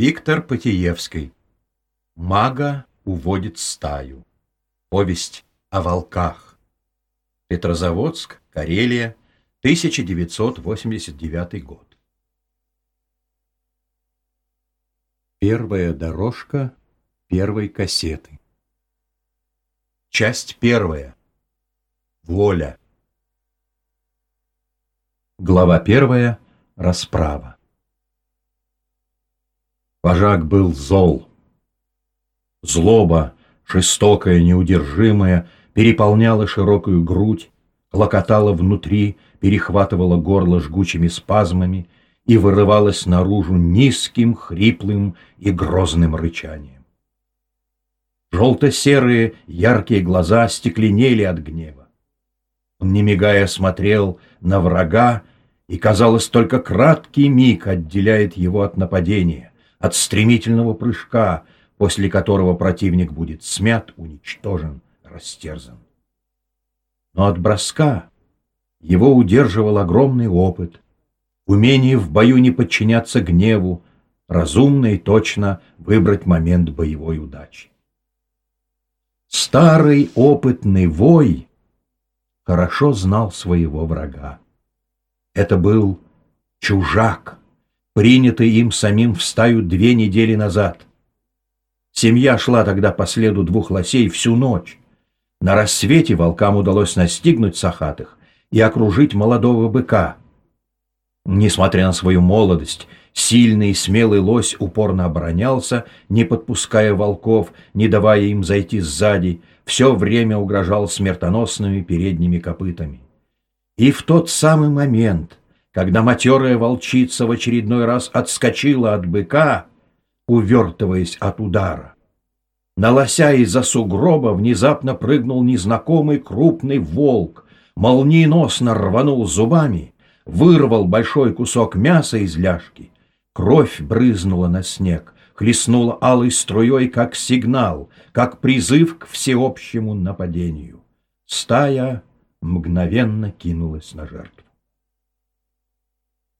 Виктор Потиевский. Мага уводит стаю. Повесть о волках. Петрозаводск, Карелия, 1989 год. Первая дорожка первой кассеты. Часть первая. Воля. Глава первая. Расправа. Вожак был зол. Злоба, жестокая, неудержимая, переполняла широкую грудь, клокотала внутри, перехватывала горло жгучими спазмами и вырывалась наружу низким, хриплым и грозным рычанием. Желто-серые яркие глаза стекленели от гнева. Он, не мигая, смотрел на врага, и, казалось, только краткий миг отделяет его от нападения, от стремительного прыжка, после которого противник будет смят, уничтожен, растерзан. Но от броска его удерживал огромный опыт, умение в бою не подчиняться гневу, разумно и точно выбрать момент боевой удачи. Старый опытный вой хорошо знал своего врага. Это был чужак, принятый им самим в стаю две недели назад. Семья шла тогда по следу двух лосей всю ночь. На рассвете волкам удалось настигнуть сахатых и окружить молодого быка. Несмотря на свою молодость, сильный и смелый лось упорно оборонялся, не подпуская волков, не давая им зайти сзади, все время угрожал смертоносными передними копытами. И в тот самый момент, когда матерая волчица в очередной раз отскочила от быка, увертываясь от удара. На лося из-за сугроба внезапно прыгнул незнакомый крупный волк, молниеносно рванул зубами, вырвал большой кусок мяса из ляжки. Кровь брызнула на снег, хлестнула алой струей, как сигнал, как призыв к всеобщему нападению. Стая мгновенно кинулась на жертву.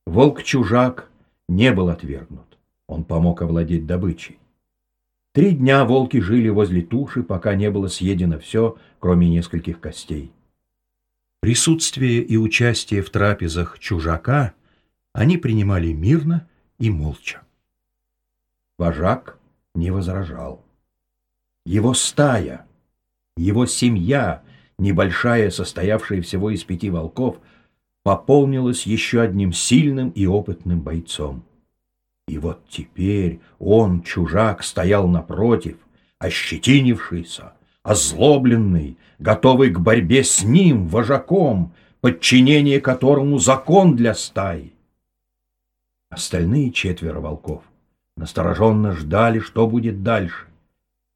Волк-чужак не был отвергнут. Он помог овладеть добычей. Три дня волки жили возле туши, пока не было съедено все, кроме нескольких костей. Присутствие и участие в трапезах чужака они принимали мирно и молча. Вожак не возражал. Его стая, его семья, небольшая, состоявшая всего из пяти волков, пополнилась еще одним сильным и опытным бойцом. И вот теперь он, чужак, стоял напротив, ощетинившийся, озлобленный, готовый к борьбе с ним, вожаком, подчинение которому закон для стаи. Остальные четверо волков настороженно ждали, что будет дальше.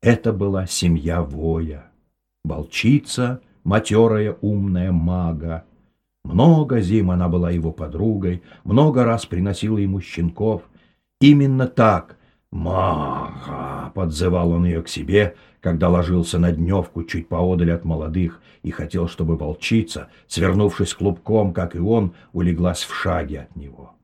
Это была семья воя, волчица, матерая умная мага, много зим она была его подругой, много раз приносила ему щенков. Именно так «Маха!» — подзывал он ее к себе, когда ложился на дневку чуть поодаль от молодых и хотел, чтобы волчица, свернувшись клубком, как и он, улеглась в шаге от него.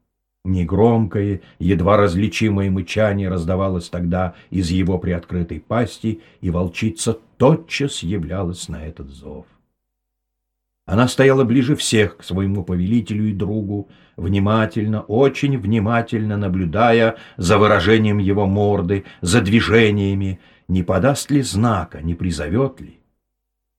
Негромкое, едва различимое мычание раздавалось тогда из его приоткрытой пасти, и волчица тотчас являлась на этот зов. Она стояла ближе всех к своему повелителю и другу, внимательно, очень внимательно наблюдая за выражением его морды, за движениями, не подаст ли знака, не призовет ли.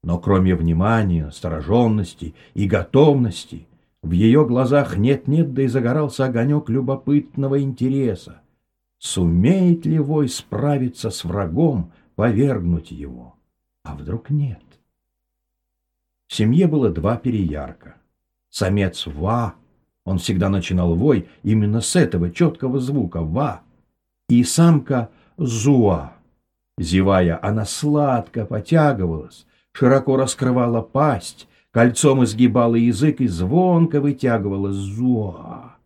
Но кроме внимания, настороженности и готовности, в ее глазах нет-нет, да и загорался огонек любопытного интереса. Сумеет ли вой справиться с врагом, повергнуть его? А вдруг нет? В семье было два переярка. Самец «ва», он всегда начинал вой именно с этого четкого звука «ва», и самка «зуа». Зевая, она сладко потягивалась, широко раскрывала пасть, кольцом изгибала язык и звонко вытягивала «зуа».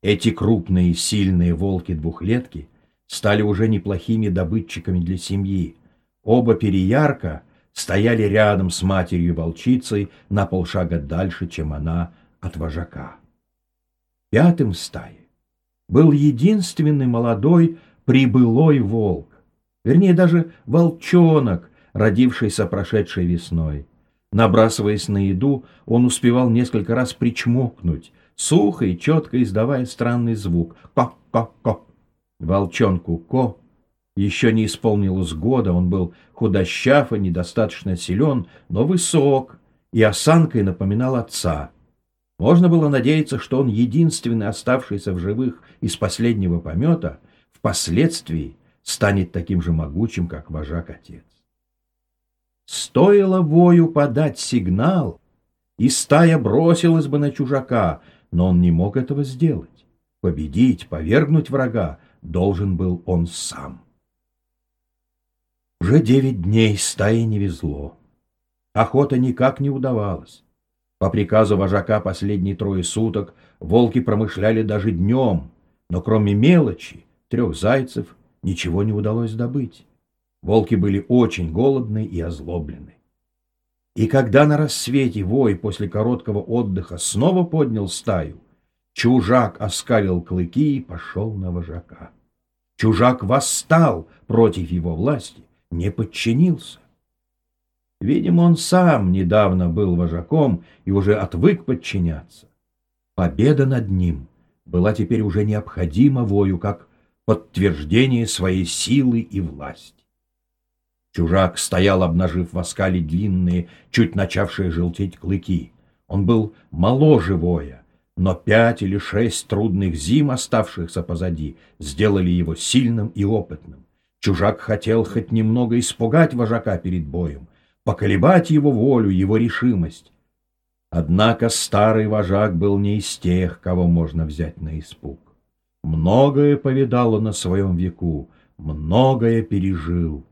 Эти крупные сильные волки-двухлетки стали уже неплохими добытчиками для семьи. Оба переярка — стояли рядом с матерью-волчицей на полшага дальше, чем она от вожака. Пятым в стае был единственный молодой прибылой волк, вернее даже волчонок, родившийся прошедшей весной. Набрасываясь на еду, он успевал несколько раз причмокнуть, сухо и четко издавая странный звук «ко-ко-ко». Волчонку Ко еще не исполнилось года, он был худощав и недостаточно силен, но высок, и осанкой напоминал отца. Можно было надеяться, что он единственный оставшийся в живых из последнего помета впоследствии станет таким же могучим, как вожак-отец. Стоило вою подать сигнал, и стая бросилась бы на чужака, но он не мог этого сделать. Победить, повергнуть врага должен был он сам. Уже девять дней стае не везло. Охота никак не удавалась. По приказу вожака последние трое суток волки промышляли даже днем, но кроме мелочи, трех зайцев, ничего не удалось добыть. Волки были очень голодны и озлоблены. И когда на рассвете вой после короткого отдыха снова поднял стаю, чужак оскалил клыки и пошел на вожака. Чужак восстал против его власти, не подчинился. Видимо, он сам недавно был вожаком и уже отвык подчиняться. Победа над ним была теперь уже необходима вою как подтверждение своей силы и власти. Чужак стоял, обнажив в оскале длинные, чуть начавшие желтеть клыки. Он был моложе воя, но пять или шесть трудных зим, оставшихся позади, сделали его сильным и опытным. Чужак хотел хоть немного испугать вожака перед боем, поколебать его волю, его решимость. Однако старый вожак был не из тех, кого можно взять на испуг. Многое повидал он на своем веку, многое пережил.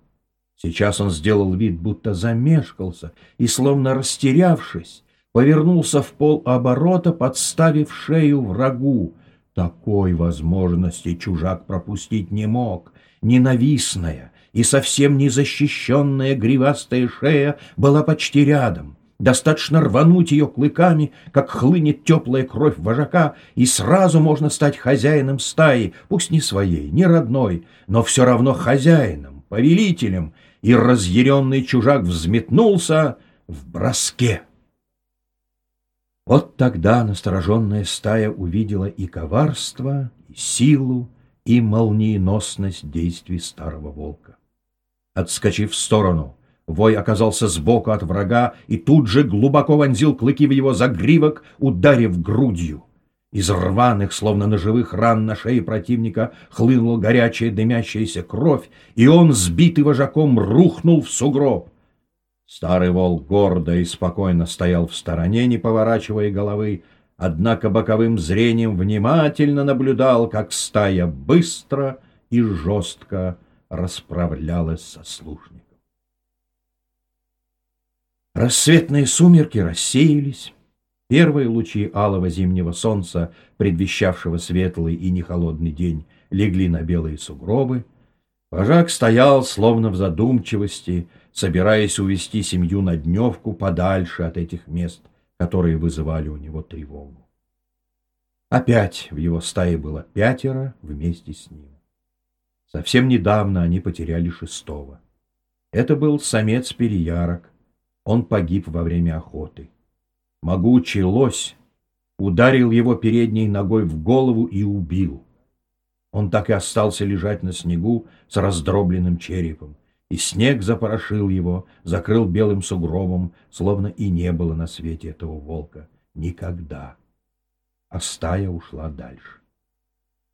Сейчас он сделал вид, будто замешкался, и, словно растерявшись, повернулся в пол оборота, подставив шею врагу. Такой возможности чужак пропустить не мог. Ненавистная и совсем незащищенная гривастая шея была почти рядом. Достаточно рвануть ее клыками, как хлынет теплая кровь вожака, и сразу можно стать хозяином стаи, пусть не своей, не родной, но все равно хозяином, повелителем, и разъяренный чужак взметнулся в броске. Вот тогда настороженная стая увидела и коварство, и силу, и молниеносность действий старого волка. Отскочив в сторону, вой оказался сбоку от врага и тут же глубоко вонзил клыки в его загривок, ударив грудью. Из рваных, словно ножевых ран на шее противника хлынула горячая дымящаяся кровь, и он, сбитый вожаком, рухнул в сугроб. Старый волк гордо и спокойно стоял в стороне, не поворачивая головы, однако боковым зрением внимательно наблюдал, как стая быстро и жестко расправлялась со служником. Рассветные сумерки рассеялись, Первые лучи алого зимнего солнца, предвещавшего светлый и нехолодный день, легли на белые сугробы. Вожак стоял, словно в задумчивости, собираясь увести семью на дневку подальше от этих мест, которые вызывали у него тревогу. Опять в его стае было пятеро вместе с ним. Совсем недавно они потеряли шестого. Это был самец переярок. Он погиб во время охоты. Могучий лось ударил его передней ногой в голову и убил. Он так и остался лежать на снегу с раздробленным черепом, и снег запорошил его, закрыл белым сугробом, словно и не было на свете этого волка. Никогда. А стая ушла дальше.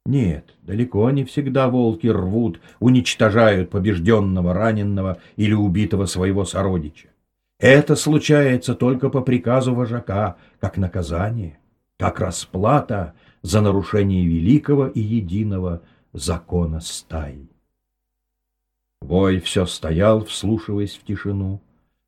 Нет, далеко не всегда волки рвут, уничтожают побежденного, раненного или убитого своего сородича. Это случается только по приказу вожака, как наказание, как расплата за нарушение великого и единого закона стаи. Вой все стоял, вслушиваясь в тишину.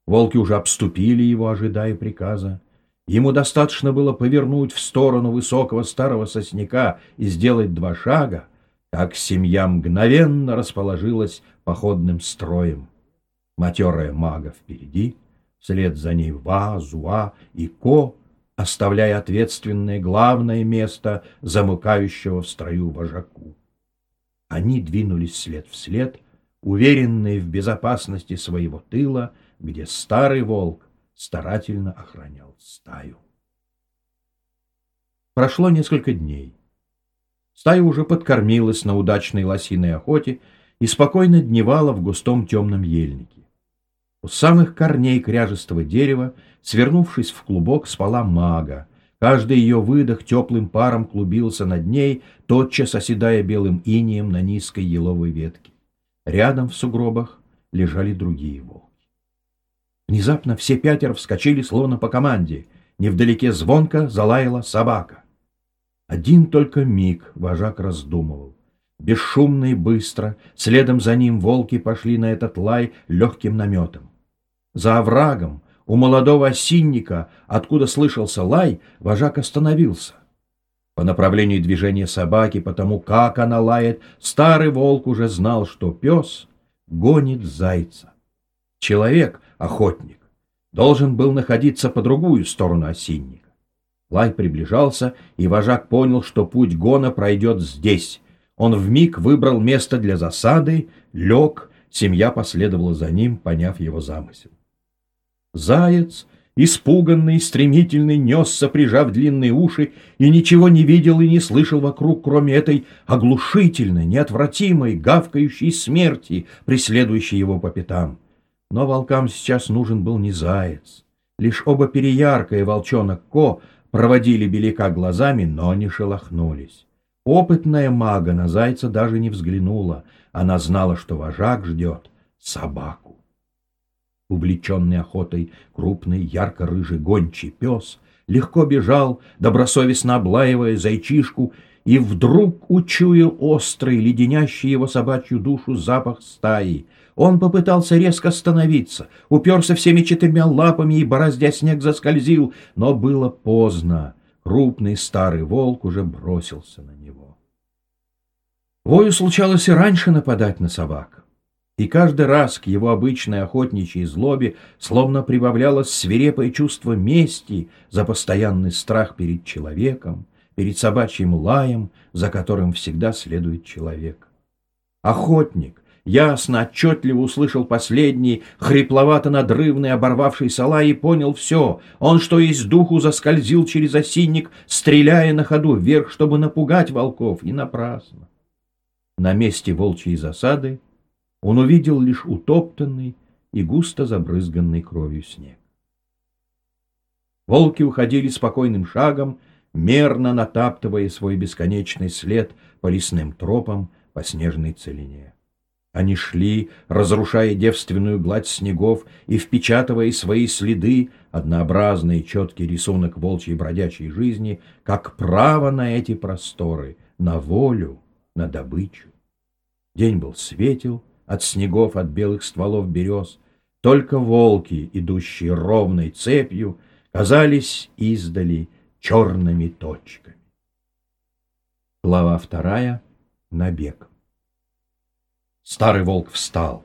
Волки уже обступили его, ожидая приказа. Ему достаточно было повернуть в сторону высокого старого сосняка и сделать два шага, как семья мгновенно расположилась походным строем. Матерая мага впереди — вслед за ней Ва, Зуа и Ко, оставляя ответственное главное место замыкающего в строю вожаку. Они двинулись след в след, уверенные в безопасности своего тыла, где старый волк старательно охранял стаю. Прошло несколько дней. Стая уже подкормилась на удачной лосиной охоте и спокойно дневала в густом темном ельнике. У самых корней кряжестого дерева, свернувшись в клубок, спала мага. Каждый ее выдох теплым паром клубился над ней, тотчас оседая белым инием на низкой еловой ветке. Рядом в сугробах лежали другие волки. Внезапно все пятеро вскочили, словно по команде. Невдалеке звонко залаяла собака. Один только миг вожак раздумывал. Бесшумно и быстро, следом за ним волки пошли на этот лай легким наметом. За оврагом, у молодого осинника, откуда слышался лай, вожак остановился. По направлению движения собаки, потому как она лает, старый волк уже знал, что пес гонит зайца. Человек, охотник, должен был находиться по другую сторону осинника. Лай приближался, и вожак понял, что путь гона пройдет здесь, он вмиг выбрал место для засады, лег, семья последовала за ним, поняв его замысел. Заяц, испуганный, стремительный, несся, прижав длинные уши, и ничего не видел и не слышал вокруг, кроме этой оглушительной, неотвратимой, гавкающей смерти, преследующей его по пятам. Но волкам сейчас нужен был не заяц. Лишь оба переярка и волчонок Ко проводили белика глазами, но не шелохнулись. Опытная мага на зайца даже не взглянула. Она знала, что вожак ждет собаку. Увлеченный охотой крупный ярко-рыжий гончий пес легко бежал, добросовестно облаивая зайчишку, и вдруг учуял острый, леденящий его собачью душу запах стаи. Он попытался резко остановиться, уперся всеми четырьмя лапами и, бороздя снег, заскользил, но было поздно. Крупный старый волк уже бросился на него. Вою случалось и раньше нападать на собак. И каждый раз к его обычной охотничьей злобе словно прибавлялось свирепое чувство мести за постоянный страх перед человеком, перед собачьим лаем, за которым всегда следует человек. Охотник, ясно, отчетливо услышал последний, хрипловато-надрывный, оборвавший сола и понял все. Он, что есть духу, заскользил через осинник, стреляя на ходу вверх, чтобы напугать волков, и напрасно. На месте волчьей засады он увидел лишь утоптанный и густо забрызганный кровью снег. Волки уходили спокойным шагом, мерно натаптывая свой бесконечный след по лесным тропам, по снежной целине. Они шли, разрушая девственную гладь снегов и впечатывая свои следы, однообразный четкий рисунок волчьей бродячей жизни, как право на эти просторы, на волю, на добычу. День был светел, от снегов, от белых стволов берез. Только волки, идущие ровной цепью, казались издали черными точками. Глава вторая. Набег. Старый волк встал.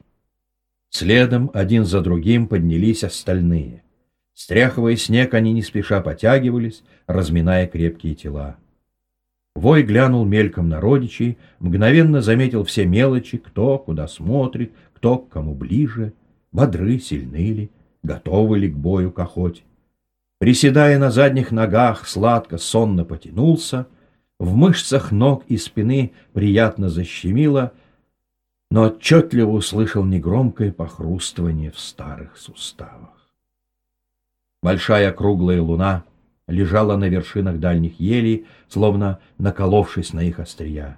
Следом один за другим поднялись остальные. Стряхивая снег, они не спеша потягивались, разминая крепкие тела. Вой глянул мельком на родичей, мгновенно заметил все мелочи, кто куда смотрит, кто к кому ближе, бодры, сильны ли, готовы ли к бою к охоте. Приседая на задних ногах, сладко, сонно потянулся, в мышцах ног и спины приятно защемило — но отчетливо услышал негромкое похрустывание в старых суставах. Большая круглая луна лежала на вершинах дальних елей, словно наколовшись на их острия.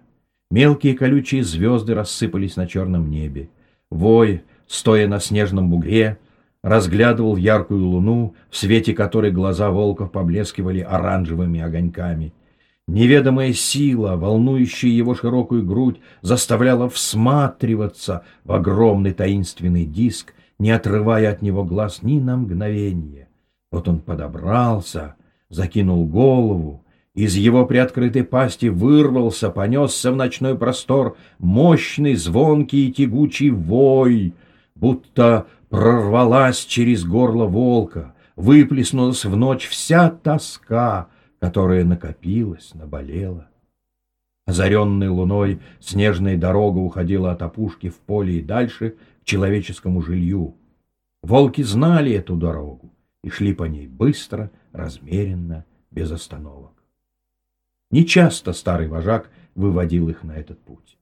Мелкие колючие звезды рассыпались на черном небе. Вой, стоя на снежном бугре, разглядывал яркую луну, в свете которой глаза волков поблескивали оранжевыми огоньками — Неведомая сила, волнующая его широкую грудь, заставляла всматриваться в огромный таинственный диск, не отрывая от него глаз ни на мгновение. Вот он подобрался, закинул голову, из его приоткрытой пасти вырвался, понесся в ночной простор мощный, звонкий и тягучий вой, будто прорвалась через горло волка, выплеснулась в ночь вся тоска, которая накопилась, наболела. Озаренной луной снежная дорога уходила от опушки в поле и дальше к человеческому жилью. Волки знали эту дорогу и шли по ней быстро, размеренно, без остановок. Нечасто старый вожак выводил их на этот путь.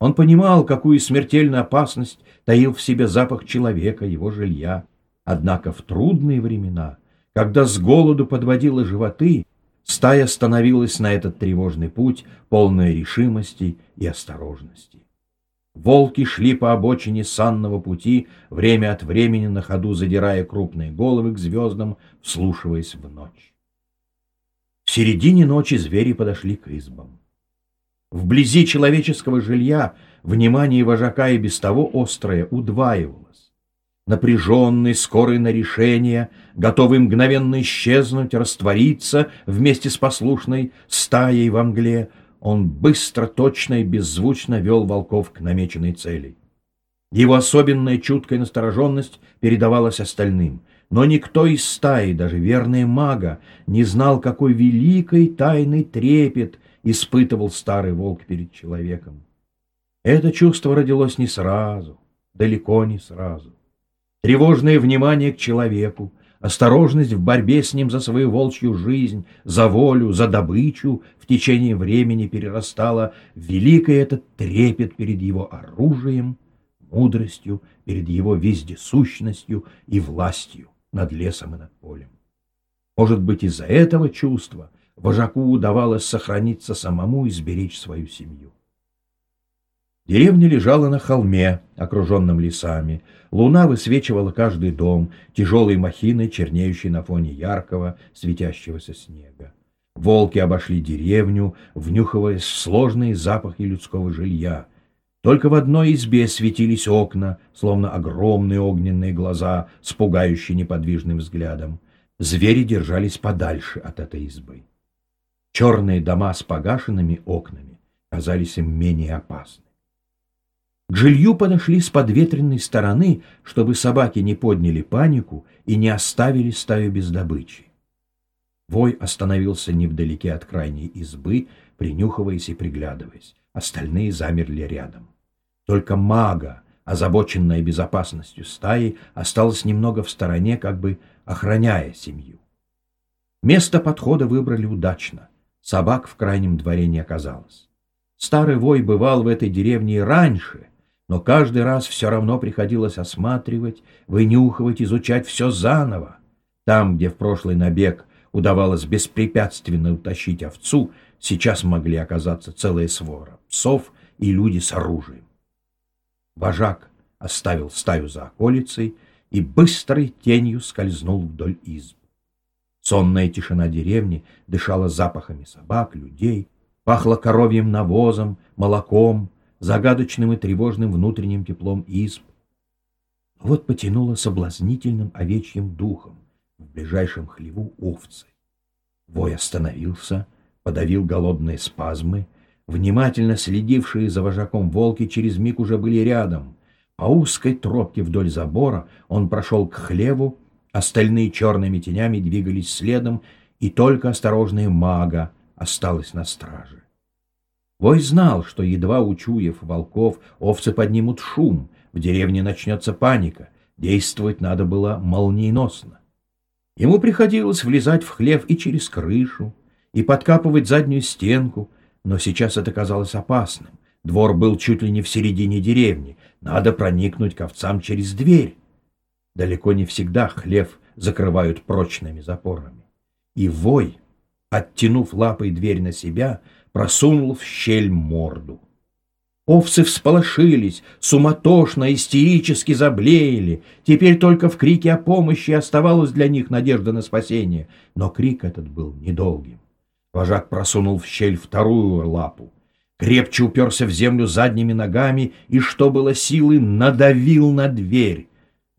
Он понимал, какую смертельную опасность таил в себе запах человека, его жилья. Однако в трудные времена, когда с голоду подводило животы, стая становилась на этот тревожный путь, полная решимости и осторожности. Волки шли по обочине санного пути, время от времени на ходу задирая крупные головы к звездам, вслушиваясь в ночь. В середине ночи звери подошли к избам. Вблизи человеческого жилья внимание вожака и без того острое удваивалось. Напряженный, скорый на решение, готовый мгновенно исчезнуть, раствориться вместе с послушной стаей во мгле, он быстро, точно и беззвучно вел волков к намеченной цели. Его особенная чуткая настороженность передавалась остальным, но никто из стаи, даже верная мага, не знал, какой великой тайный трепет испытывал старый волк перед человеком. Это чувство родилось не сразу, далеко не сразу. Тревожное внимание к человеку, осторожность в борьбе с ним за свою волчью жизнь, за волю, за добычу в течение времени перерастала в великий этот трепет перед его оружием, мудростью, перед его вездесущностью и властью над лесом и над полем. Может быть, из-за этого чувства вожаку удавалось сохраниться самому и сберечь свою семью. Деревня лежала на холме, окруженном лесами. Луна высвечивала каждый дом, тяжелой махиной, чернеющей на фоне яркого, светящегося снега. Волки обошли деревню, внюхиваясь в сложные запахи людского жилья. Только в одной избе светились окна, словно огромные огненные глаза с пугающей неподвижным взглядом. Звери держались подальше от этой избы. Черные дома с погашенными окнами казались им менее опасны. К жилью подошли с подветренной стороны, чтобы собаки не подняли панику и не оставили стаю без добычи. Вой остановился невдалеке от крайней избы, принюхиваясь и приглядываясь. Остальные замерли рядом. Только мага, озабоченная безопасностью стаи, осталась немного в стороне, как бы охраняя семью. Место подхода выбрали удачно. Собак в крайнем дворе не оказалось. Старый вой бывал в этой деревне раньше, но каждый раз все равно приходилось осматривать, вынюхивать, изучать все заново. Там, где в прошлый набег удавалось беспрепятственно утащить овцу, сейчас могли оказаться целая свора псов и люди с оружием. Вожак оставил стаю за околицей и быстрой тенью скользнул вдоль изб. Сонная тишина деревни дышала запахами собак, людей, пахла коровьим навозом, молоком, загадочным и тревожным внутренним теплом изб. Вот потянуло соблазнительным овечьим духом в ближайшем хлеву овцы. Вой остановился, подавил голодные спазмы, внимательно следившие за вожаком волки через миг уже были рядом. По узкой тропке вдоль забора он прошел к хлеву Остальные черными тенями двигались следом, и только осторожная мага осталась на страже. Вой знал, что, едва учуяв волков, овцы поднимут шум, в деревне начнется паника, действовать надо было молниеносно. Ему приходилось влезать в хлев и через крышу, и подкапывать заднюю стенку, но сейчас это казалось опасным. Двор был чуть ли не в середине деревни, надо проникнуть к овцам через дверь. Далеко не всегда хлев закрывают прочными запорами. И вой, оттянув лапой дверь на себя, просунул в щель морду. Овцы всполошились, суматошно, истерически заблеяли. Теперь только в крике о помощи оставалась для них надежда на спасение. Но крик этот был недолгим. Вожак просунул в щель вторую лапу, крепче уперся в землю задними ногами и, что было силы, надавил на дверь.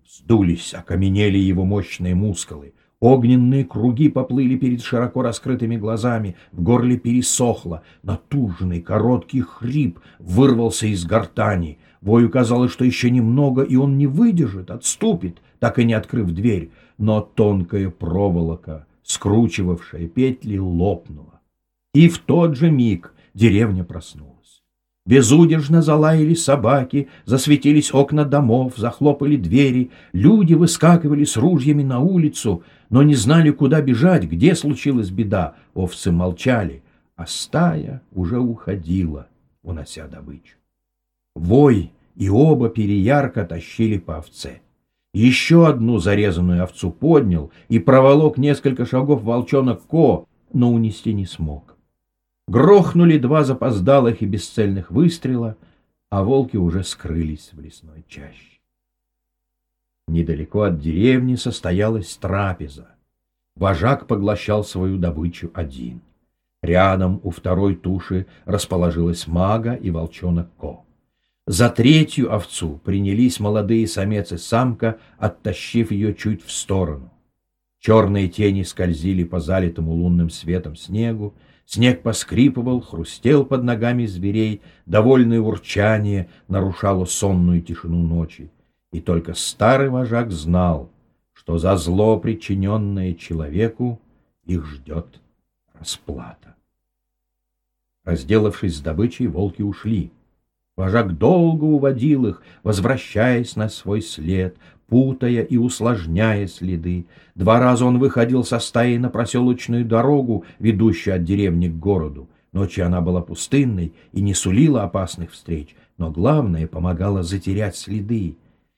Сдулись, окаменели его мощные мускулы. Огненные круги поплыли перед широко раскрытыми глазами, в горле пересохло, натужный короткий хрип вырвался из гортани. Вою казалось, что еще немного, и он не выдержит, отступит, так и не открыв дверь. Но тонкая проволока, скручивавшая петли, лопнула. И в тот же миг деревня проснулась. Безудержно залаяли собаки, засветились окна домов, захлопали двери, люди выскакивали с ружьями на улицу, но не знали, куда бежать, где случилась беда. Овцы молчали, а стая уже уходила, унося добычу. Вой и оба переярко тащили по овце. Еще одну зарезанную овцу поднял и проволок несколько шагов волчонок Ко, но унести не смог. Грохнули два запоздалых и бесцельных выстрела, а волки уже скрылись в лесной чаще. Недалеко от деревни состоялась трапеза. Вожак поглощал свою добычу один. Рядом у второй туши расположилась мага и волчонок Ко. За третью овцу принялись молодые самец и самка, оттащив ее чуть в сторону. Черные тени скользили по залитому лунным светом снегу, снег поскрипывал, хрустел под ногами зверей, довольное урчание нарушало сонную тишину ночи. И только старый вожак знал, что за зло, причиненное человеку, их ждет расплата. Разделавшись с добычей, волки ушли — Вожак долго уводил их, возвращаясь на свой след, путая и усложняя следы. Два раза он выходил со стаей на проселочную дорогу, ведущую от деревни к городу. Ночью она была пустынной и не сулила опасных встреч, но главное, помогала затерять следы.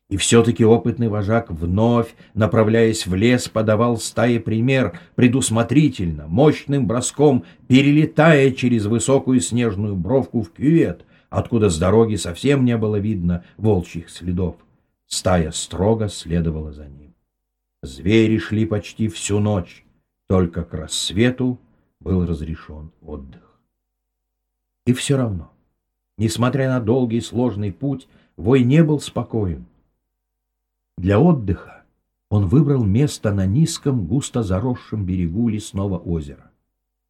И все-таки опытный вожак вновь, направляясь в лес, подавал стае пример, предусмотрительно, мощным броском, перелетая через высокую снежную бровку в кювет — откуда с дороги совсем не было видно волчьих следов. Стая строго следовала за ним. Звери шли почти всю ночь, только к рассвету был разрешен отдых. И все равно, несмотря на долгий сложный путь, вой не был спокоен. Для отдыха он выбрал место на низком, густо заросшем берегу лесного озера.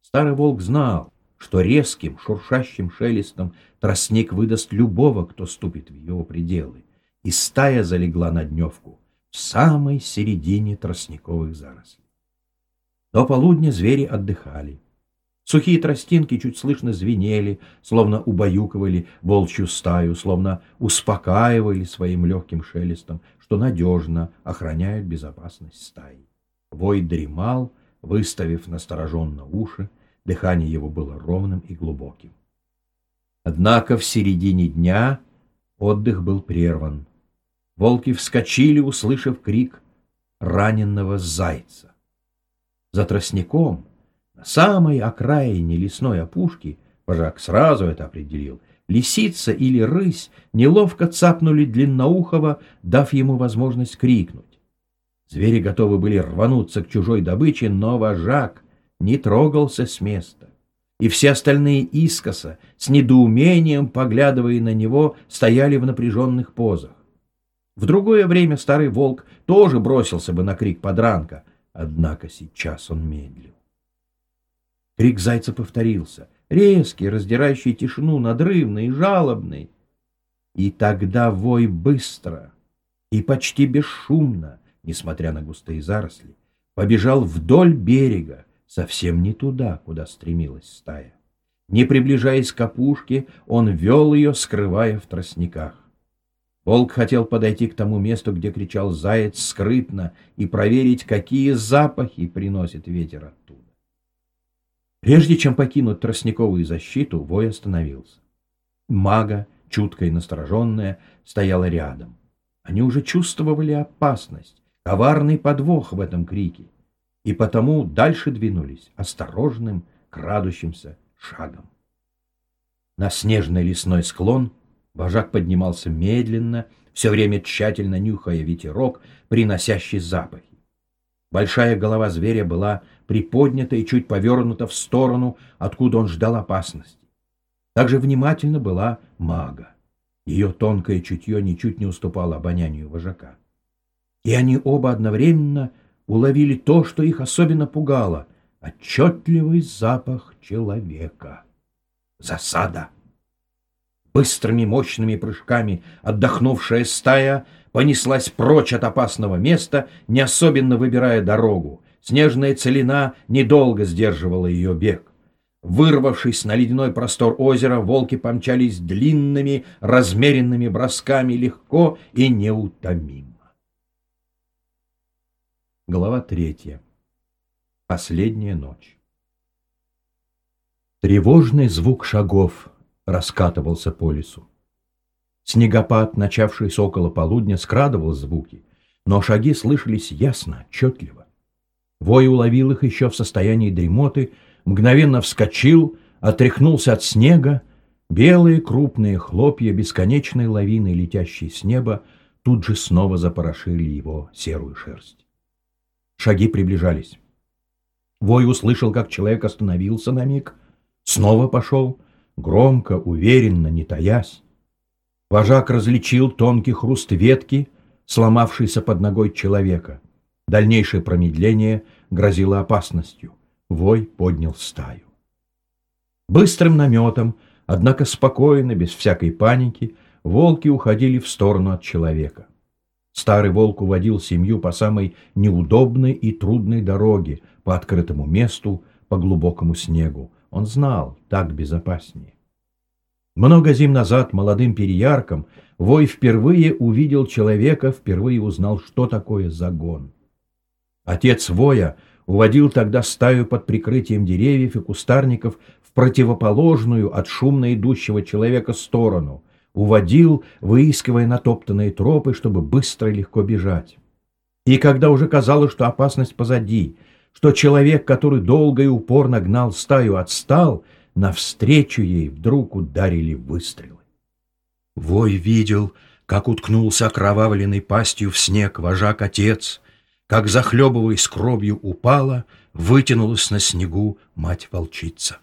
Старый волк знал, что резким, шуршащим шелестом тростник выдаст любого, кто ступит в его пределы, и стая залегла на дневку в самой середине тростниковых зарослей. До полудня звери отдыхали. Сухие тростинки чуть слышно звенели, словно убаюкивали волчью стаю, словно успокаивали своим легким шелестом, что надежно охраняют безопасность стаи. Вой дремал, выставив настороженно уши, Дыхание его было ровным и глубоким. Однако в середине дня отдых был прерван. Волки вскочили, услышав крик раненного зайца. За тростником, на самой окраине лесной опушки, вожак сразу это определил, лисица или рысь неловко цапнули длинноухого, дав ему возможность крикнуть. Звери готовы были рвануться к чужой добыче, но вожак не трогался с места. И все остальные искоса, с недоумением поглядывая на него, стояли в напряженных позах. В другое время старый волк тоже бросился бы на крик подранка, однако сейчас он медлил. Крик зайца повторился, резкий, раздирающий тишину, надрывный, жалобный. И тогда вой быстро и почти бесшумно, несмотря на густые заросли, побежал вдоль берега, совсем не туда, куда стремилась стая. Не приближаясь к опушке, он вел ее, скрывая в тростниках. Волк хотел подойти к тому месту, где кричал заяц скрытно, и проверить, какие запахи приносит ветер оттуда. Прежде чем покинуть тростниковую защиту, вой остановился. Мага, чуткая и настороженная, стояла рядом. Они уже чувствовали опасность, коварный подвох в этом крике и потому дальше двинулись осторожным, крадущимся шагом. На снежный лесной склон вожак поднимался медленно, все время тщательно нюхая ветерок, приносящий запахи. Большая голова зверя была приподнята и чуть повернута в сторону, откуда он ждал опасности. Также внимательно была мага. Ее тонкое чутье ничуть не уступало обонянию вожака. И они оба одновременно уловили то, что их особенно пугало — отчетливый запах человека. Засада. Быстрыми мощными прыжками отдохнувшая стая понеслась прочь от опасного места, не особенно выбирая дорогу. Снежная целина недолго сдерживала ее бег. Вырвавшись на ледяной простор озера, волки помчались длинными, размеренными бросками легко и неутомимо. Глава третья. Последняя ночь. Тревожный звук шагов раскатывался по лесу. Снегопад, начавшийся около полудня, скрадывал звуки, но шаги слышались ясно, отчетливо. Вой уловил их еще в состоянии дремоты, мгновенно вскочил, отряхнулся от снега, белые крупные хлопья бесконечной лавины, летящей с неба, тут же снова запорошили его серую шерсть. Шаги приближались. Вой услышал, как человек остановился на миг, снова пошел, громко, уверенно, не таясь. Вожак различил тонкий хруст ветки, сломавшейся под ногой человека. Дальнейшее промедление грозило опасностью. Вой поднял стаю. Быстрым наметом, однако спокойно, без всякой паники, волки уходили в сторону от человека. Старый волк уводил семью по самой неудобной и трудной дороге, по открытому месту, по глубокому снегу. Он знал, так безопаснее. Много зим назад молодым переярком Вой впервые увидел человека, впервые узнал, что такое загон. Отец Воя уводил тогда стаю под прикрытием деревьев и кустарников в противоположную от шумно идущего человека сторону, уводил, выискивая натоптанные тропы, чтобы быстро и легко бежать. И когда уже казалось, что опасность позади, что человек, который долго и упорно гнал стаю, отстал, навстречу ей вдруг ударили выстрелы. Вой видел, как уткнулся окровавленной пастью в снег вожак-отец, как, захлебываясь кровью, упала, вытянулась на снегу мать-волчица.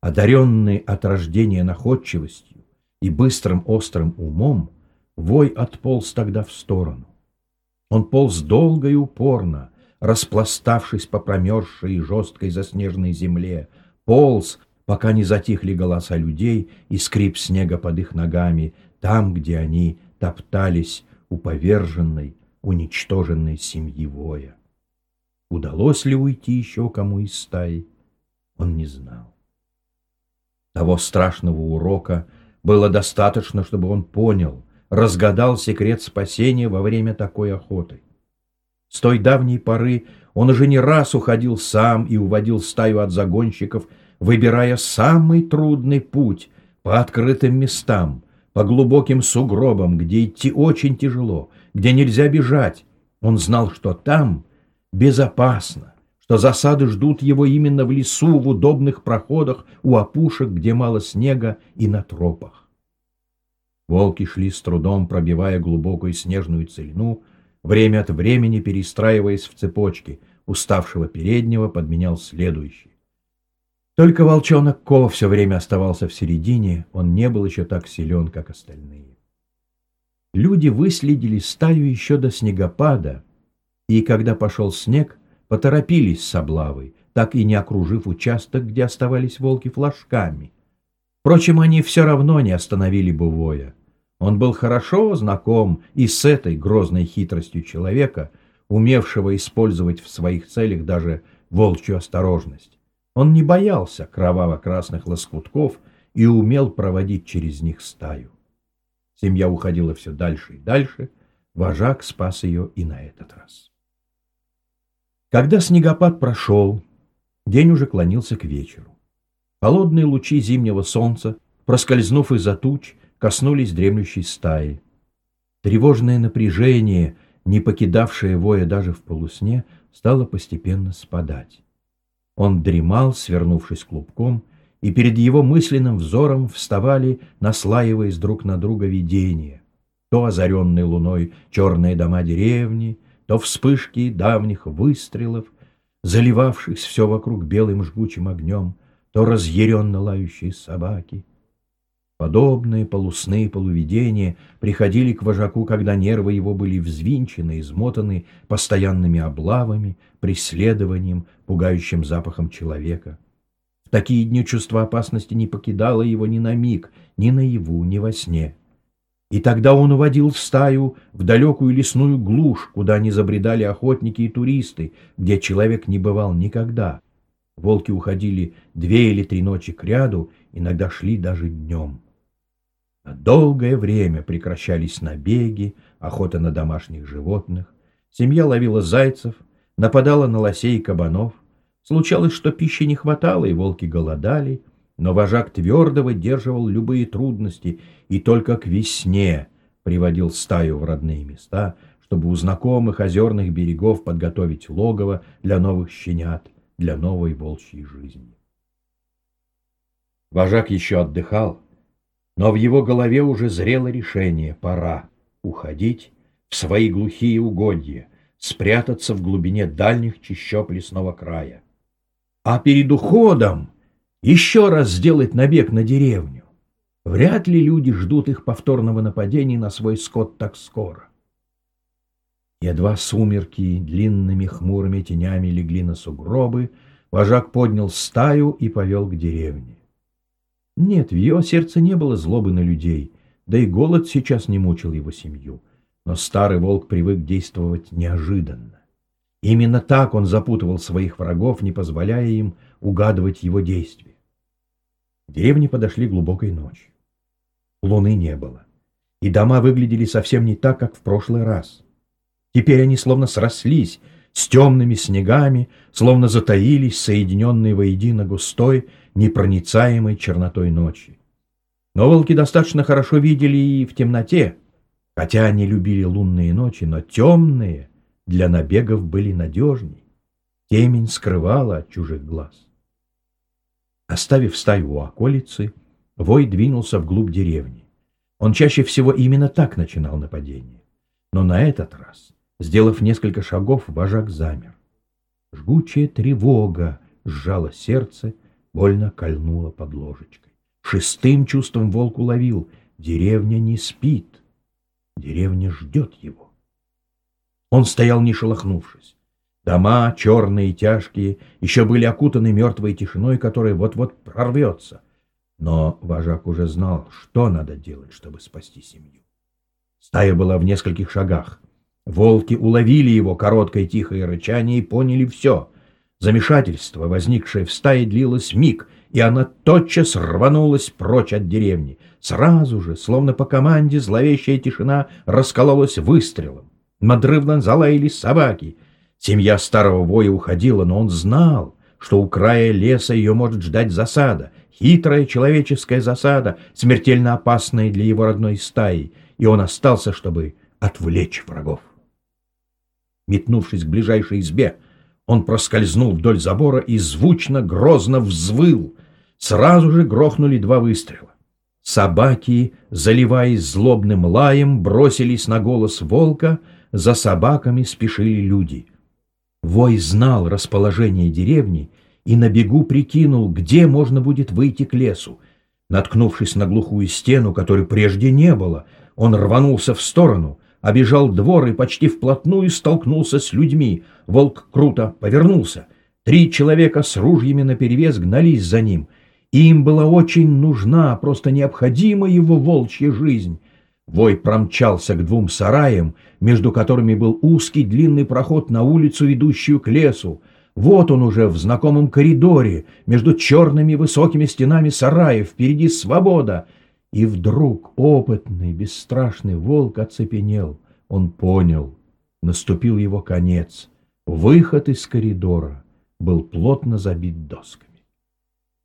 Одаренный от рождения находчивостью и быстрым острым умом, вой отполз тогда в сторону. Он полз долго и упорно, распластавшись по промерзшей и жесткой заснеженной земле, полз, пока не затихли голоса людей и скрип снега под их ногами, там, где они топтались у поверженной, уничтоженной семьи воя. Удалось ли уйти еще кому из стаи, он не знал. Того страшного урока было достаточно, чтобы он понял, разгадал секрет спасения во время такой охоты. С той давней поры он уже не раз уходил сам и уводил стаю от загонщиков, выбирая самый трудный путь по открытым местам, по глубоким сугробам, где идти очень тяжело, где нельзя бежать. Он знал, что там безопасно, что засады ждут его именно в лесу, в удобных проходах, у опушек, где мало снега и на тропах. Волки шли с трудом, пробивая глубокую снежную целину, время от времени перестраиваясь в цепочки. Уставшего переднего подменял следующий. Только волчонок Ко все время оставался в середине, он не был еще так силен, как остальные. Люди выследили стаю еще до снегопада, и когда пошел снег, поторопились с облавой, так и не окружив участок, где оставались волки флажками. Впрочем, они все равно не остановили бы воя. Он был хорошо знаком и с этой грозной хитростью человека, умевшего использовать в своих целях даже волчью осторожность. Он не боялся кроваво-красных лоскутков и умел проводить через них стаю. Семья уходила все дальше и дальше, вожак спас ее и на этот раз. Когда снегопад прошел, день уже клонился к вечеру. Холодные лучи зимнего солнца, проскользнув из-за туч, коснулись дремлющей стаи. Тревожное напряжение, не покидавшее воя даже в полусне, стало постепенно спадать. Он дремал, свернувшись клубком, и перед его мысленным взором вставали, наслаиваясь друг на друга видения. То озаренные луной черные дома деревни, то вспышки давних выстрелов, заливавших все вокруг белым жгучим огнем, то разъяренно лающие собаки. Подобные полусные полувидения приходили к вожаку, когда нервы его были взвинчены, измотаны постоянными облавами, преследованием, пугающим запахом человека. В такие дни чувство опасности не покидало его ни на миг, ни наяву, ни во сне. И тогда он уводил стаю в далекую лесную глушь, куда не забредали охотники и туристы, где человек не бывал никогда. Волки уходили две или три ночи к ряду, иногда шли даже днем. На долгое время прекращались набеги, охота на домашних животных. Семья ловила зайцев, нападала на лосей и кабанов. Случалось, что пищи не хватало, и волки голодали, но вожак твердо выдерживал любые трудности и только к весне приводил стаю в родные места, чтобы у знакомых озерных берегов подготовить логово для новых щенят, для новой волчьей жизни. Вожак еще отдыхал, но в его голове уже зрело решение — пора уходить в свои глухие угодья, спрятаться в глубине дальних чащоб лесного края. А перед уходом еще раз сделать набег на деревню. Вряд ли люди ждут их повторного нападения на свой скот так скоро. Едва сумерки длинными хмурыми тенями легли на сугробы, вожак поднял стаю и повел к деревне. Нет, в его сердце не было злобы на людей, да и голод сейчас не мучил его семью. Но старый волк привык действовать неожиданно. Именно так он запутывал своих врагов, не позволяя им угадывать его действия. К деревне подошли глубокой ночью. Луны не было, и дома выглядели совсем не так, как в прошлый раз. Теперь они словно срослись с темными снегами, словно затаились, соединенные воедино густой, непроницаемой чернотой ночи. Но волки достаточно хорошо видели и в темноте, хотя они любили лунные ночи, но темные для набегов были надежней. Темень скрывала от чужих глаз. Оставив стаю у околицы, вой двинулся вглубь деревни. Он чаще всего именно так начинал нападение. Но на этот раз, сделав несколько шагов, вожак замер. Жгучая тревога сжала сердце, больно кольнула под ложечкой. Шестым чувством волк уловил — деревня не спит, деревня ждет его. Он стоял не шелохнувшись. Дома, черные и тяжкие, еще были окутаны мертвой тишиной, которая вот-вот прорвется. Но вожак уже знал, что надо делать, чтобы спасти семью. Стая была в нескольких шагах. Волки уловили его короткое тихое рычание и поняли все. Замешательство, возникшее в стае, длилось миг, и она тотчас рванулась прочь от деревни. Сразу же, словно по команде, зловещая тишина раскололась выстрелом. Надрывно залаяли собаки. Семья старого воя уходила, но он знал, что у края леса ее может ждать засада, хитрая человеческая засада, смертельно опасная для его родной стаи, и он остался, чтобы отвлечь врагов. Метнувшись к ближайшей избе, он проскользнул вдоль забора и звучно, грозно взвыл. Сразу же грохнули два выстрела. Собаки, заливаясь злобным лаем, бросились на голос волка, за собаками спешили люди. Вой знал расположение деревни и на бегу прикинул, где можно будет выйти к лесу. Наткнувшись на глухую стену, которой прежде не было, он рванулся в сторону — обежал двор и почти вплотную столкнулся с людьми. Волк круто повернулся. Три человека с ружьями наперевес гнались за ним. Им была очень нужна, просто необходима его волчья жизнь. Вой промчался к двум сараям, между которыми был узкий длинный проход на улицу, ведущую к лесу. Вот он уже в знакомом коридоре, между черными высокими стенами сараев, впереди свобода — и вдруг опытный, бесстрашный волк оцепенел. Он понял, наступил его конец. Выход из коридора был плотно забит досками.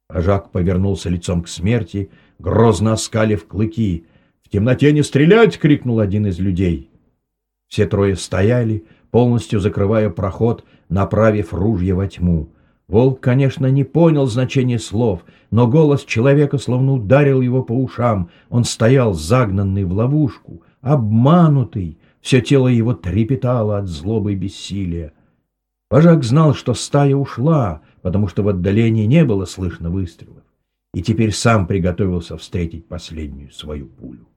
Ажак повернулся лицом к смерти, грозно оскалив клыки. «В темноте не стрелять!» — крикнул один из людей. Все трое стояли, полностью закрывая проход, направив ружья во тьму. Волк, конечно, не понял значения слов, но голос человека словно ударил его по ушам. Он стоял загнанный в ловушку, обманутый, все тело его трепетало от злобы и бессилия. Вожак знал, что стая ушла, потому что в отдалении не было слышно выстрелов, и теперь сам приготовился встретить последнюю свою пулю.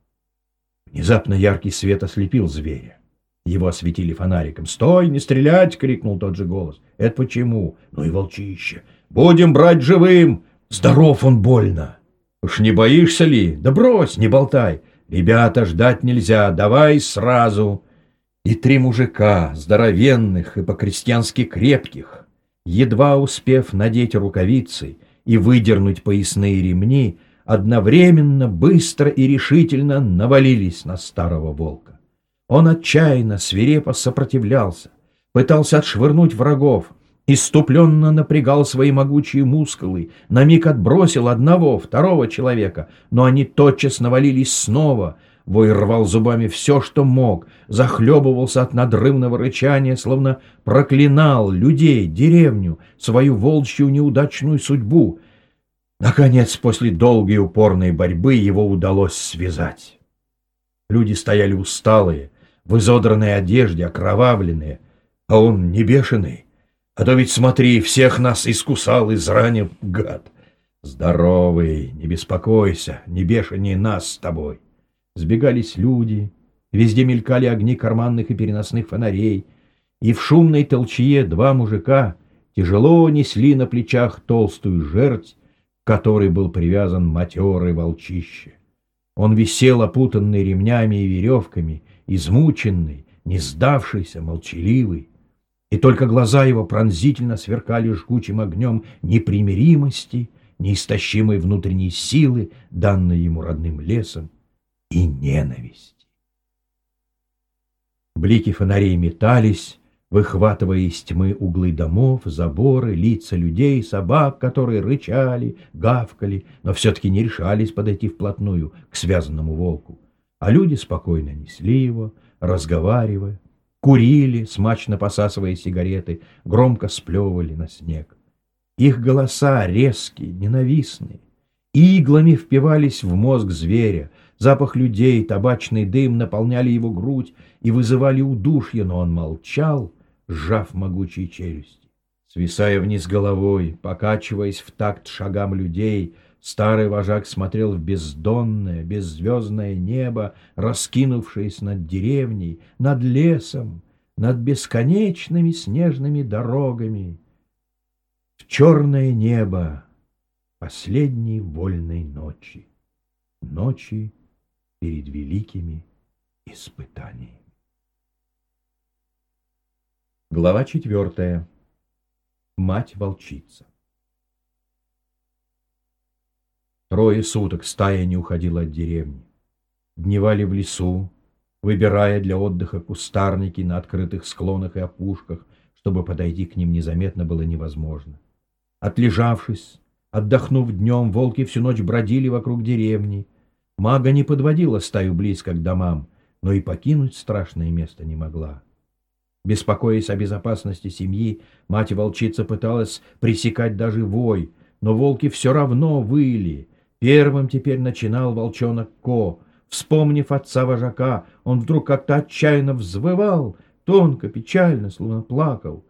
Внезапно яркий свет ослепил зверя. Его осветили фонариком. «Стой, не стрелять!» — крикнул тот же голос. «Это почему?» «Ну и волчище! Будем брать живым!» «Здоров он больно!» «Уж не боишься ли? Да брось, не болтай! Ребята, ждать нельзя, давай сразу!» И три мужика, здоровенных и по-крестьянски крепких, едва успев надеть рукавицы и выдернуть поясные ремни, одновременно, быстро и решительно навалились на старого волка. Он отчаянно, свирепо сопротивлялся, пытался отшвырнуть врагов, иступленно напрягал свои могучие мускулы, на миг отбросил одного, второго человека, но они тотчас навалились снова. Вой рвал зубами все, что мог, захлебывался от надрывного рычания, словно проклинал людей, деревню, свою волчью неудачную судьбу. Наконец, после долгой упорной борьбы его удалось связать. Люди стояли усталые, в изодранной одежде, окровавленные, а он не бешеный, а то ведь смотри, всех нас искусал, изранил, гад. Здоровый, не беспокойся, не бешенее нас с тобой. Сбегались люди, везде мелькали огни карманных и переносных фонарей, и в шумной толчье два мужика тяжело несли на плечах толстую жерть, которой был привязан матерый волчище. Он висел опутанный ремнями и веревками, измученный, не сдавшийся, молчаливый и только глаза его пронзительно сверкали жгучим огнем непримиримости, неистощимой внутренней силы, данной ему родным лесом, и ненависти. Блики фонарей метались, выхватывая из тьмы углы домов, заборы, лица людей, собак, которые рычали, гавкали, но все-таки не решались подойти вплотную к связанному волку. А люди спокойно несли его, разговаривая, курили, смачно посасывая сигареты, громко сплевывали на снег. Их голоса резкие, ненавистные, иглами впивались в мозг зверя, запах людей, табачный дым наполняли его грудь и вызывали удушье, но он молчал, сжав могучие челюсти. Свисая вниз головой, покачиваясь в такт шагам людей, старый вожак смотрел в бездонное, беззвездное небо, раскинувшееся над деревней, над лесом, над бесконечными снежными дорогами, в черное небо последней вольной ночи, ночи перед великими испытаниями. Глава четвертая. Мать-волчица. Трое суток стая не уходила от деревни. Дневали в лесу, выбирая для отдыха кустарники на открытых склонах и опушках, чтобы подойти к ним незаметно было невозможно. Отлежавшись, отдохнув днем, волки всю ночь бродили вокруг деревни. Мага не подводила стаю близко к домам, но и покинуть страшное место не могла. Беспокоясь о безопасности семьи, мать-волчица пыталась пресекать даже вой, но волки все равно выли. Первым теперь начинал волчонок Ко. Вспомнив отца вожака, он вдруг как-то отчаянно взвывал, тонко, печально, словно плакал.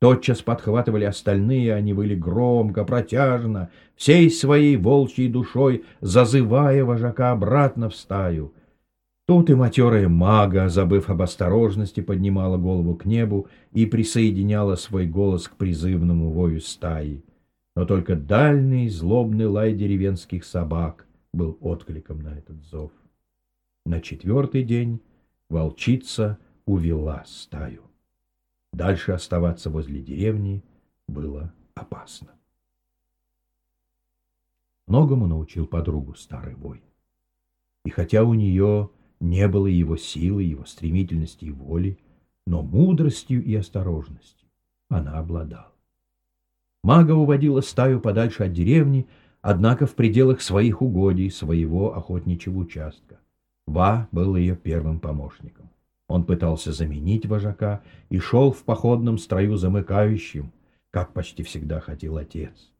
Тотчас подхватывали остальные, они выли громко, протяжно, всей своей волчьей душой, зазывая вожака обратно в стаю. Тут и матерая мага, забыв об осторожности, поднимала голову к небу и присоединяла свой голос к призывному вою стаи. Но только дальний злобный лай деревенских собак был откликом на этот зов. На четвертый день волчица увела стаю. Дальше оставаться возле деревни было опасно. Многому научил подругу старый бой. И хотя у нее не было его силы, его стремительности и воли, но мудростью и осторожностью она обладала. Мага уводила стаю подальше от деревни, однако в пределах своих угодий, своего охотничьего участка. Ва был ее первым помощником. Он пытался заменить вожака и шел в походном строю замыкающим, как почти всегда хотел отец.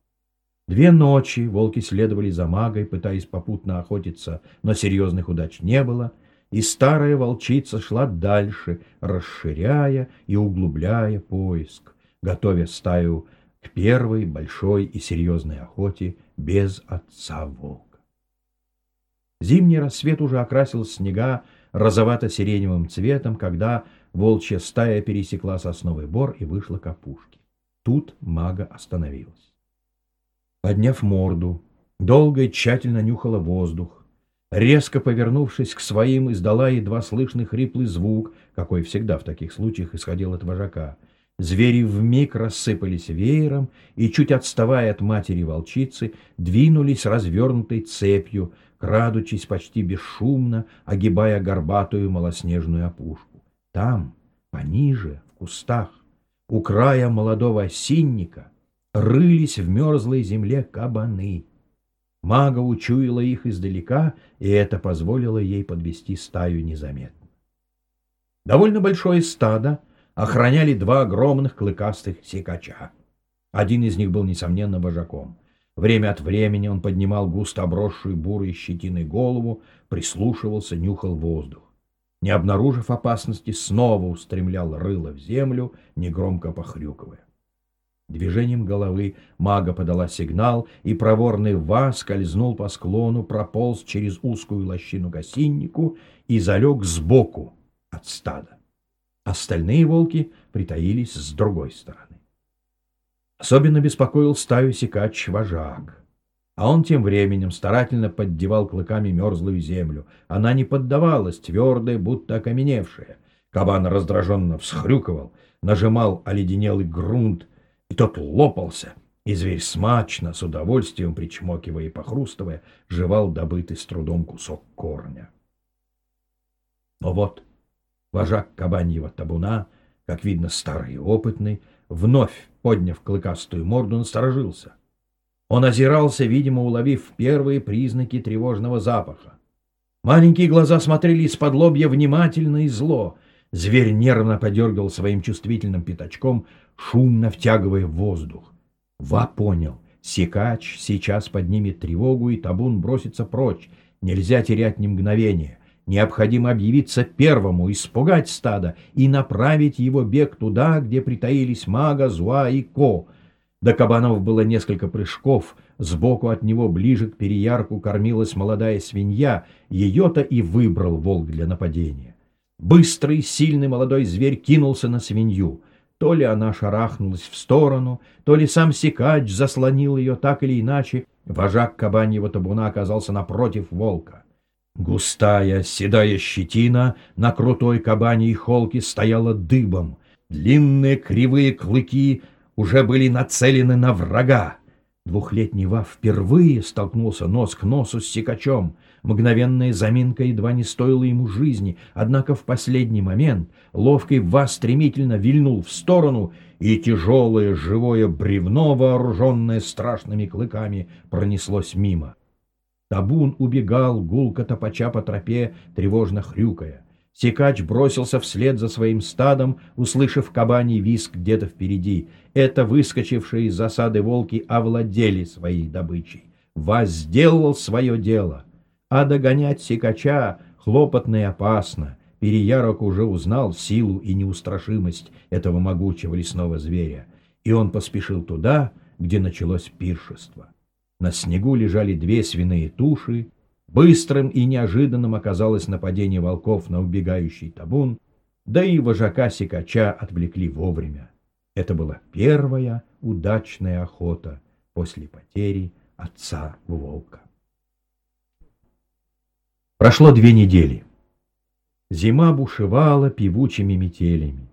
Две ночи волки следовали за магой, пытаясь попутно охотиться, но серьезных удач не было, и старая волчица шла дальше, расширяя и углубляя поиск, готовя стаю к первой большой и серьезной охоте без отца волка. Зимний рассвет уже окрасил снега розовато-сиреневым цветом, когда волчья стая пересекла сосновый бор и вышла к опушке. Тут мага остановилась. Подняв морду, долго и тщательно нюхала воздух, резко повернувшись к своим, издала едва слышный хриплый звук, какой всегда в таких случаях исходил от вожака. звери вмиг рассыпались веером и, чуть отставая от матери-волчицы, двинулись развернутой цепью, крадучись почти бесшумно, огибая горбатую малоснежную опушку. Там, пониже, в кустах, у края молодого осинника, рылись в мерзлой земле кабаны. Мага учуяла их издалека, и это позволило ей подвести стаю незаметно. Довольно большое стадо охраняли два огромных клыкастых секача. Один из них был, несомненно, вожаком. Время от времени он поднимал густо обросшую бурой щетиной голову, прислушивался, нюхал воздух. Не обнаружив опасности, снова устремлял рыло в землю, негромко похрюкивая. Движением головы мага подала сигнал, и проворный ва скользнул по склону, прополз через узкую лощину к осиннику и залег сбоку от стада. Остальные волки притаились с другой стороны. Особенно беспокоил стаю сикач-вожак. А он тем временем старательно поддевал клыками мерзлую землю. Она не поддавалась, твердая, будто окаменевшая. Кабан раздраженно всхрюкивал, нажимал оледенелый грунт, и тот лопался, и зверь смачно, с удовольствием причмокивая и похрустывая, жевал добытый с трудом кусок корня. Но вот вожак кабаньего табуна, как видно старый и опытный, вновь, подняв клыкастую морду, насторожился. Он озирался, видимо, уловив первые признаки тревожного запаха. Маленькие глаза смотрели из-под лобья внимательно и зло. Зверь нервно подергал своим чувствительным пятачком, шумно втягивая воздух. Ва понял, секач сейчас поднимет тревогу, и табун бросится прочь. Нельзя терять ни мгновения. Необходимо объявиться первому, испугать стадо и направить его бег туда, где притаились мага, зуа и ко. До кабанов было несколько прыжков, сбоку от него ближе к переярку кормилась молодая свинья, ее-то и выбрал волк для нападения. Быстрый, сильный молодой зверь кинулся на свинью. То ли она шарахнулась в сторону, то ли сам Сикач заслонил ее так или иначе, вожак кабаньего табуна оказался напротив волка. Густая, седая щетина на крутой кабаньей холке стояла дыбом. Длинные кривые клыки уже были нацелены на врага. Двухлетний Ва впервые столкнулся нос к носу с сикачом. Мгновенная заминка едва не стоила ему жизни, однако в последний момент ловкий Ва стремительно вильнул в сторону, и тяжелое живое бревно, вооруженное страшными клыками, пронеслось мимо. Табун убегал, гулко топача по тропе, тревожно хрюкая. Сикач бросился вслед за своим стадом, услышав кабаний виск где-то впереди. Это выскочившие из засады волки овладели своей добычей. Вас сделал свое дело. А догонять сикача хлопотно и опасно. Переярок уже узнал силу и неустрашимость этого могучего лесного зверя, и он поспешил туда, где началось пиршество. На снегу лежали две свиные туши. Быстрым и неожиданным оказалось нападение волков на убегающий табун, да и вожака Сикача отвлекли вовремя. Это была первая удачная охота после потери отца волка. Прошло две недели. Зима бушевала певучими метелями.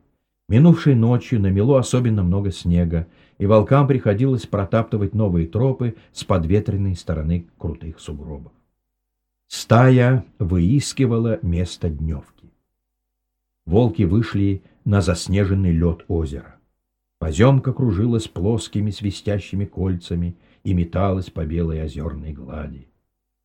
Минувшей ночью намело особенно много снега, и волкам приходилось протаптывать новые тропы с подветренной стороны крутых сугробов. Стая выискивала место дневки. Волки вышли на заснеженный лед озера. Поземка кружилась плоскими свистящими кольцами и металась по белой озерной глади.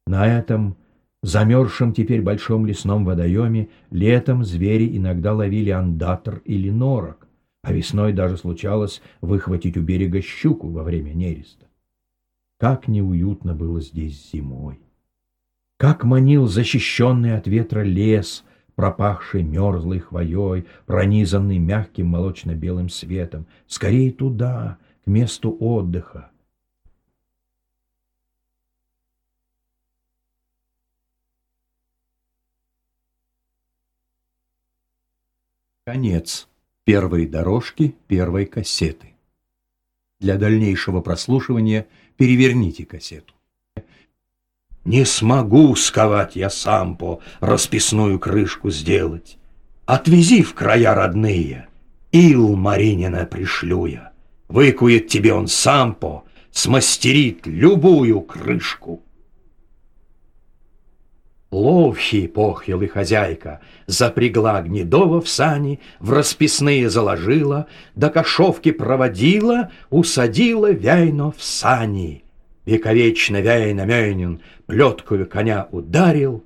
На этом замерзшем теперь большом лесном водоеме летом звери иногда ловили андатор или норок, а весной даже случалось выхватить у берега щуку во время нереста. Как неуютно было здесь зимой! Как манил защищенный от ветра лес, пропахший мерзлой хвоей, пронизанный мягким молочно-белым светом. Скорее туда, к месту отдыха. Конец первой дорожки первой кассеты. Для дальнейшего прослушивания переверните кассету. Не смогу сковать я сампо, расписную крышку сделать. Отвези в края родные, Ил Маринина пришлю я. Выкует тебе он сам по, смастерит любую крышку. Ловчий похил хозяйка запрягла Гнедова в сани, в расписные заложила, до кошовки проводила, усадила Вяйно в сани. Вековечно Вяйно Мёйнин плеткою коня ударил,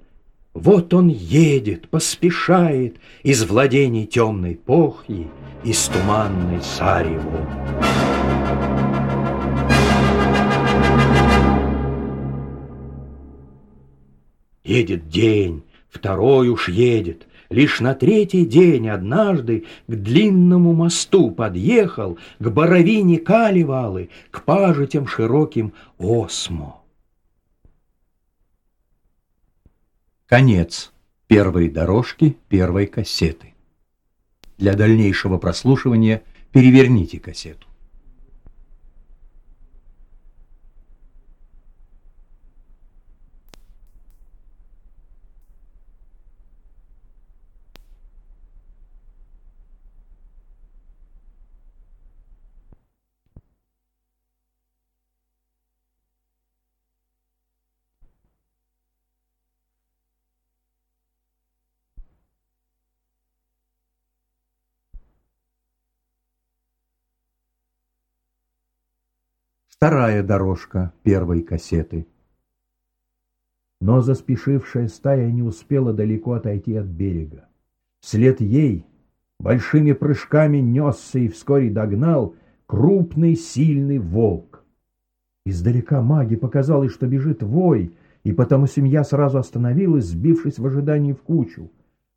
вот он едет, поспешает из владений темной похи, из туманной Сареву. Едет день, второй уж едет. Лишь на третий день однажды к длинному мосту подъехал, к боровине Калевалы, к пажитям широким Осмо. Конец первой дорожки первой кассеты. Для дальнейшего прослушивания переверните кассету. Вторая дорожка первой кассеты. Но заспешившая стая не успела далеко отойти от берега. Вслед ей большими прыжками несся и вскоре догнал крупный сильный волк. Издалека маги показалось, что бежит вой, и потому семья сразу остановилась, сбившись в ожидании в кучу.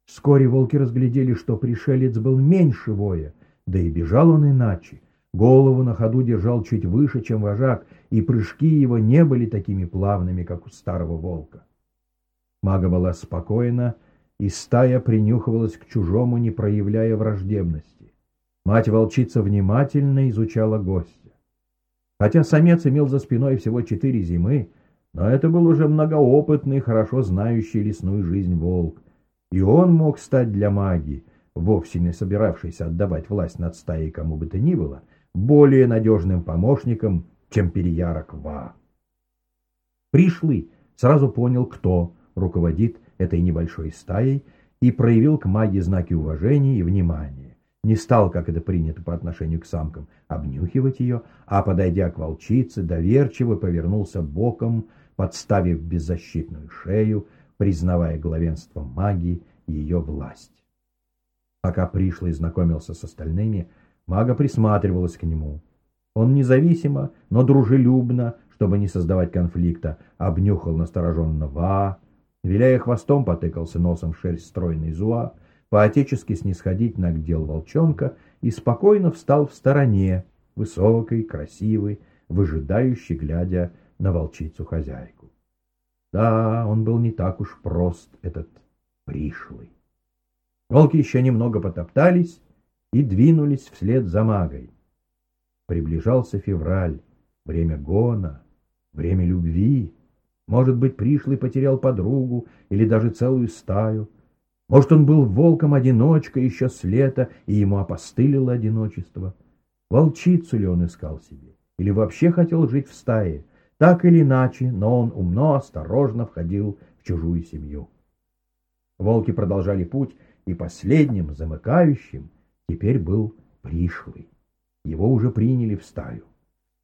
Вскоре волки разглядели, что пришелец был меньше воя, да и бежал он иначе — Голову на ходу держал чуть выше, чем вожак, и прыжки его не были такими плавными, как у старого волка. Мага была спокойна, и стая принюхивалась к чужому, не проявляя враждебности. Мать-волчица внимательно изучала гостя. Хотя самец имел за спиной всего четыре зимы, но это был уже многоопытный, хорошо знающий лесную жизнь волк, и он мог стать для маги, вовсе не собиравшийся отдавать власть над стаей кому бы то ни было, более надежным помощником, чем переярок Ва. Пришлый сразу понял, кто руководит этой небольшой стаей, и проявил к маге знаки уважения и внимания. Не стал, как это принято по отношению к самкам, обнюхивать ее, а, подойдя к волчице, доверчиво повернулся боком, подставив беззащитную шею, признавая главенство магии и ее власть. Пока пришлый знакомился с остальными, Мага присматривалась к нему. Он независимо, но дружелюбно, чтобы не создавать конфликта, обнюхал настороженно Ва, виляя хвостом, потыкался носом в шерсть стройной Зуа, по-отечески снисходительно дел волчонка и спокойно встал в стороне, высокой, красивой, выжидающий, глядя на волчицу-хозяйку. Да, он был не так уж прост, этот пришлый. Волки еще немного потоптались, и двинулись вслед за магой. Приближался февраль, время гона, время любви. Может быть, пришлый потерял подругу или даже целую стаю. Может, он был волком-одиночкой еще с лета, и ему опостылило одиночество. Волчицу ли он искал себе? Или вообще хотел жить в стае? Так или иначе, но он умно, осторожно входил в чужую семью. Волки продолжали путь, и последним, замыкающим, теперь был пришлый. Его уже приняли в стаю.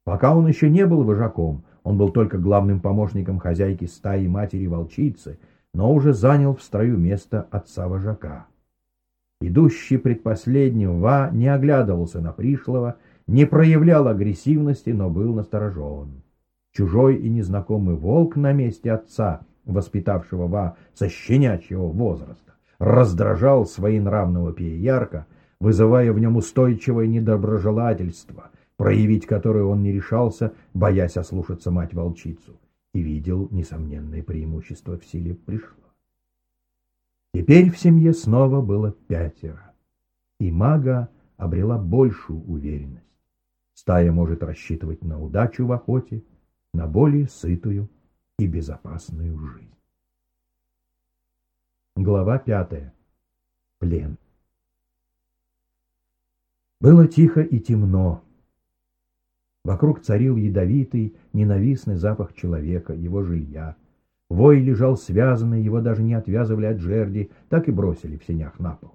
Пока он еще не был вожаком, он был только главным помощником хозяйки стаи матери-волчицы, но уже занял в строю место отца-вожака. Идущий предпоследним Ва не оглядывался на пришлого, не проявлял агрессивности, но был насторожен. Чужой и незнакомый волк на месте отца, воспитавшего Ва со щенячьего возраста, раздражал своенравного пеярка, вызывая в нем устойчивое недоброжелательство, проявить которое он не решался, боясь ослушаться мать-волчицу, и видел несомненное преимущество в силе пришло. Теперь в семье снова было пятеро, и мага обрела большую уверенность. Стая может рассчитывать на удачу в охоте, на более сытую и безопасную жизнь. Глава пятая. Плен. Было тихо и темно. Вокруг царил ядовитый, ненавистный запах человека, его жилья. Вой лежал связанный, его даже не отвязывали от жерди, так и бросили в сенях на пол.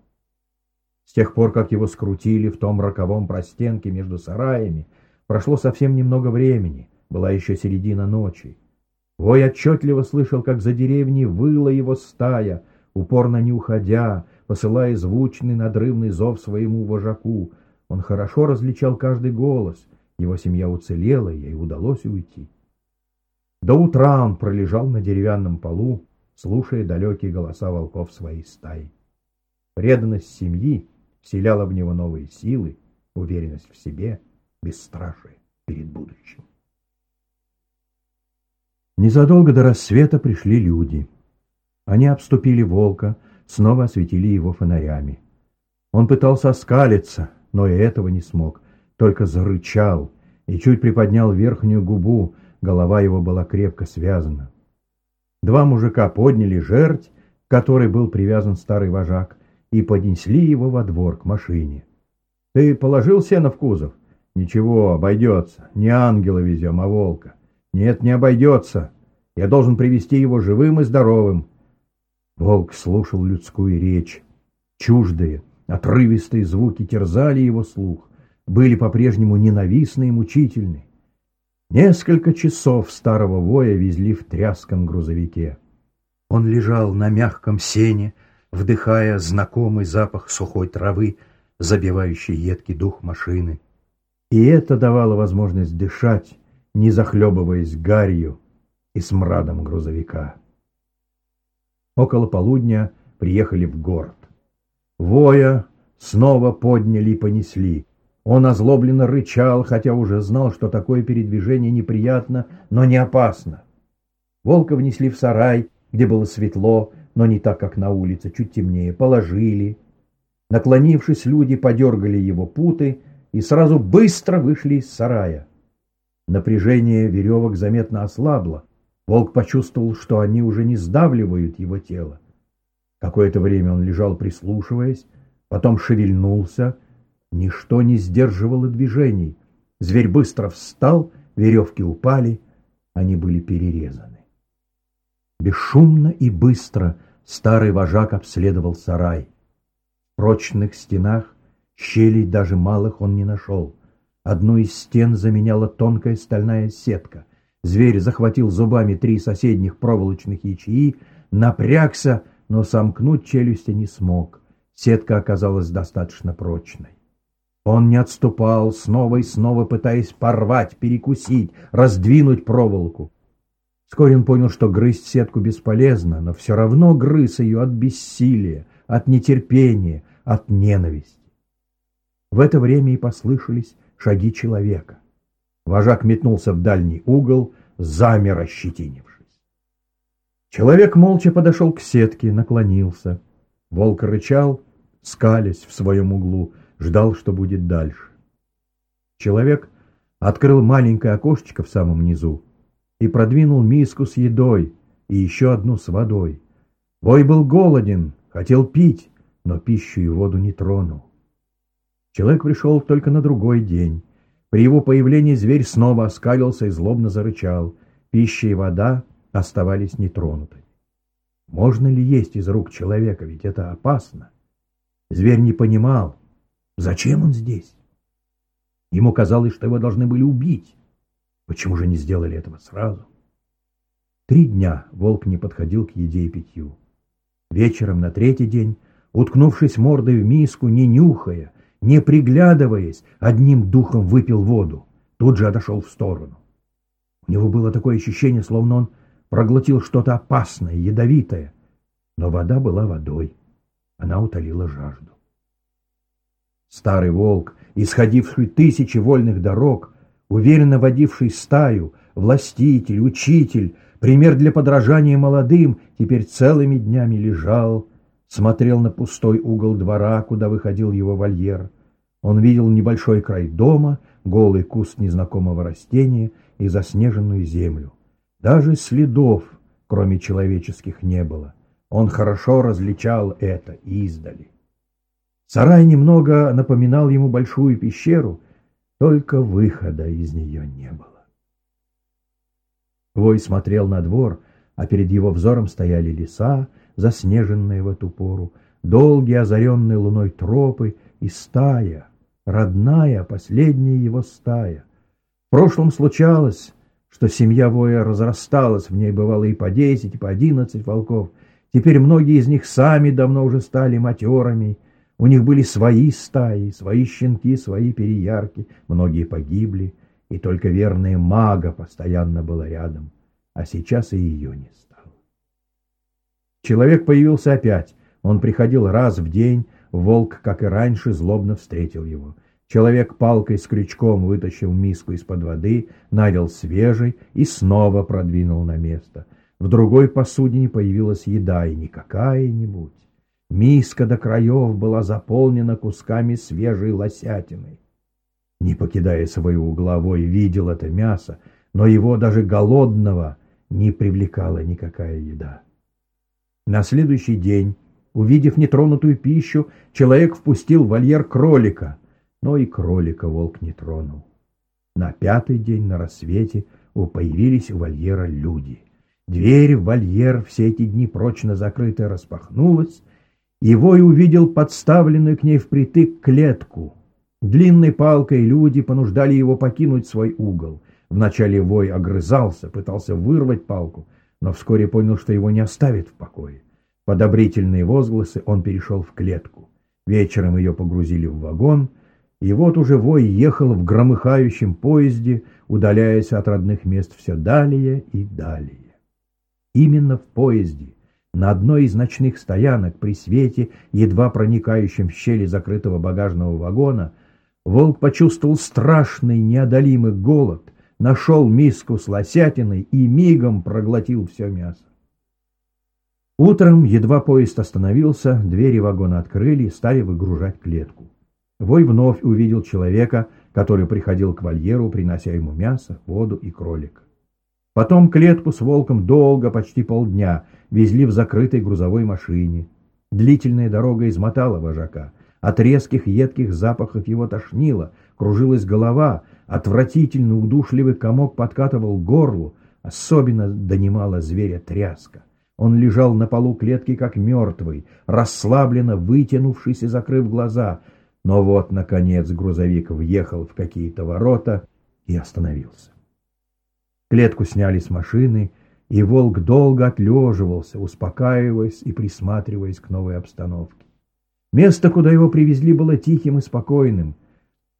С тех пор, как его скрутили в том роковом простенке между сараями, прошло совсем немного времени, была еще середина ночи. Вой отчетливо слышал, как за деревней выла его стая, упорно не уходя, посылая звучный надрывный зов своему вожаку. Он хорошо различал каждый голос, его семья уцелела, ей удалось уйти. До утра он пролежал на деревянном полу, слушая далекие голоса волков своей стаи. Преданность семьи вселяла в него новые силы, уверенность в себе, бесстрашие перед будущим. Незадолго до рассвета пришли люди. Они обступили волка, снова осветили его фонарями. Он пытался оскалиться, но и этого не смог, только зарычал и чуть приподнял верхнюю губу, голова его была крепко связана. Два мужика подняли жерть, к которой был привязан старый вожак, и поднесли его во двор к машине. — Ты положил сено в кузов? — Ничего, обойдется. Не ангела везем, а волка. — Нет, не обойдется. Я должен привести его живым и здоровым. Волк слушал людскую речь. Чуждые, отрывистые звуки терзали его слух, были по-прежнему ненавистны и мучительны. Несколько часов старого воя везли в тряском грузовике. Он лежал на мягком сене, вдыхая знакомый запах сухой травы, забивающий едкий дух машины. И это давало возможность дышать, не захлебываясь гарью и смрадом грузовика. Около полудня приехали в город. Воя снова подняли и понесли. Он озлобленно рычал, хотя уже знал, что такое передвижение неприятно, но не опасно. Волка внесли в сарай, где было светло, но не так, как на улице, чуть темнее, положили. Наклонившись, люди подергали его путы и сразу быстро вышли из сарая. Напряжение веревок заметно ослабло. Волк почувствовал, что они уже не сдавливают его тело. Какое-то время он лежал, прислушиваясь, потом шевельнулся. Ничто не сдерживало движений. Зверь быстро встал, веревки упали, они были перерезаны. Бесшумно и быстро старый вожак обследовал сарай. В прочных стенах щелей даже малых он не нашел. Одну из стен заменяла тонкая стальная сетка. Зверь захватил зубами три соседних проволочных ячеи, напрягся, но сомкнуть челюсти не смог. Сетка оказалась достаточно прочной. Он не отступал, снова и снова пытаясь порвать, перекусить, раздвинуть проволоку. Вскоре он понял, что грызть сетку бесполезно, но все равно грыз ее от бессилия, от нетерпения, от ненависти. В это время и послышались шаги человека. Вожак метнулся в дальний угол, замер ощетинившись. Человек молча подошел к сетке, наклонился. Волк рычал, скалясь в своем углу, ждал, что будет дальше. Человек открыл маленькое окошечко в самом низу и продвинул миску с едой и еще одну с водой. Вой был голоден, хотел пить, но пищу и воду не тронул. Человек пришел только на другой день. При его появлении зверь снова оскалился и злобно зарычал. Пища и вода оставались нетронутыми. Можно ли есть из рук человека, ведь это опасно? Зверь не понимал, зачем он здесь. Ему казалось, что его должны были убить. Почему же не сделали этого сразу? Три дня волк не подходил к еде и питью. Вечером на третий день, уткнувшись мордой в миску, не нюхая, не приглядываясь, одним духом выпил воду, тут же отошел в сторону. У него было такое ощущение, словно он проглотил что-то опасное, ядовитое, но вода была водой, она утолила жажду. Старый волк, исходивший тысячи вольных дорог, уверенно водивший стаю, властитель, учитель, пример для подражания молодым, теперь целыми днями лежал, смотрел на пустой угол двора, куда выходил его вольер. Он видел небольшой край дома, голый куст незнакомого растения и заснеженную землю. Даже следов, кроме человеческих, не было. Он хорошо различал это издали. Сарай немного напоминал ему большую пещеру, только выхода из нее не было. Вой смотрел на двор, а перед его взором стояли леса, заснеженные в эту пору, долгие озаренные луной тропы и стая, родная, последняя его стая. В прошлом случалось, что семья воя разрасталась, в ней бывало и по десять, и по одиннадцать волков. Теперь многие из них сами давно уже стали матерами, у них были свои стаи, свои щенки, свои переярки, многие погибли, и только верная мага постоянно была рядом, а сейчас и ее не стало. Человек появился опять, он приходил раз в день, волк, как и раньше, злобно встретил его. Человек палкой с крючком вытащил миску из-под воды, налил свежей и снова продвинул на место. В другой посудине появилась еда, и не какая-нибудь. Миска до краев была заполнена кусками свежей лосятины. Не покидая своего угловой, видел это мясо, но его даже голодного не привлекала никакая еда. На следующий день, увидев нетронутую пищу, человек впустил в вольер кролика — но и кролика волк не тронул. На пятый день на рассвете появились у вольера люди. Дверь в вольер все эти дни прочно закрытая распахнулась, и Вой увидел подставленную к ней впритык клетку. Длинной палкой люди понуждали его покинуть свой угол. Вначале Вой огрызался, пытался вырвать палку, но вскоре понял, что его не оставит в покое. Под одобрительные возгласы он перешел в клетку. Вечером ее погрузили в вагон — и вот уже вой ехал в громыхающем поезде, удаляясь от родных мест все далее и далее. Именно в поезде, на одной из ночных стоянок при свете, едва проникающем в щели закрытого багажного вагона, волк почувствовал страшный неодолимый голод, нашел миску с лосятиной и мигом проглотил все мясо. Утром, едва поезд остановился, двери вагона открыли и стали выгружать клетку. Вой вновь увидел человека, который приходил к вольеру, принося ему мясо, воду и кролик. Потом клетку с волком долго, почти полдня, везли в закрытой грузовой машине. Длительная дорога измотала вожака. От резких едких запахов его тошнило, кружилась голова, отвратительно удушливый комок подкатывал горлу, особенно донимала зверя тряска. Он лежал на полу клетки, как мертвый, расслабленно вытянувшись и закрыв глаза — но вот, наконец, грузовик въехал в какие-то ворота и остановился. Клетку сняли с машины, и волк долго отлеживался, успокаиваясь и присматриваясь к новой обстановке. Место, куда его привезли, было тихим и спокойным.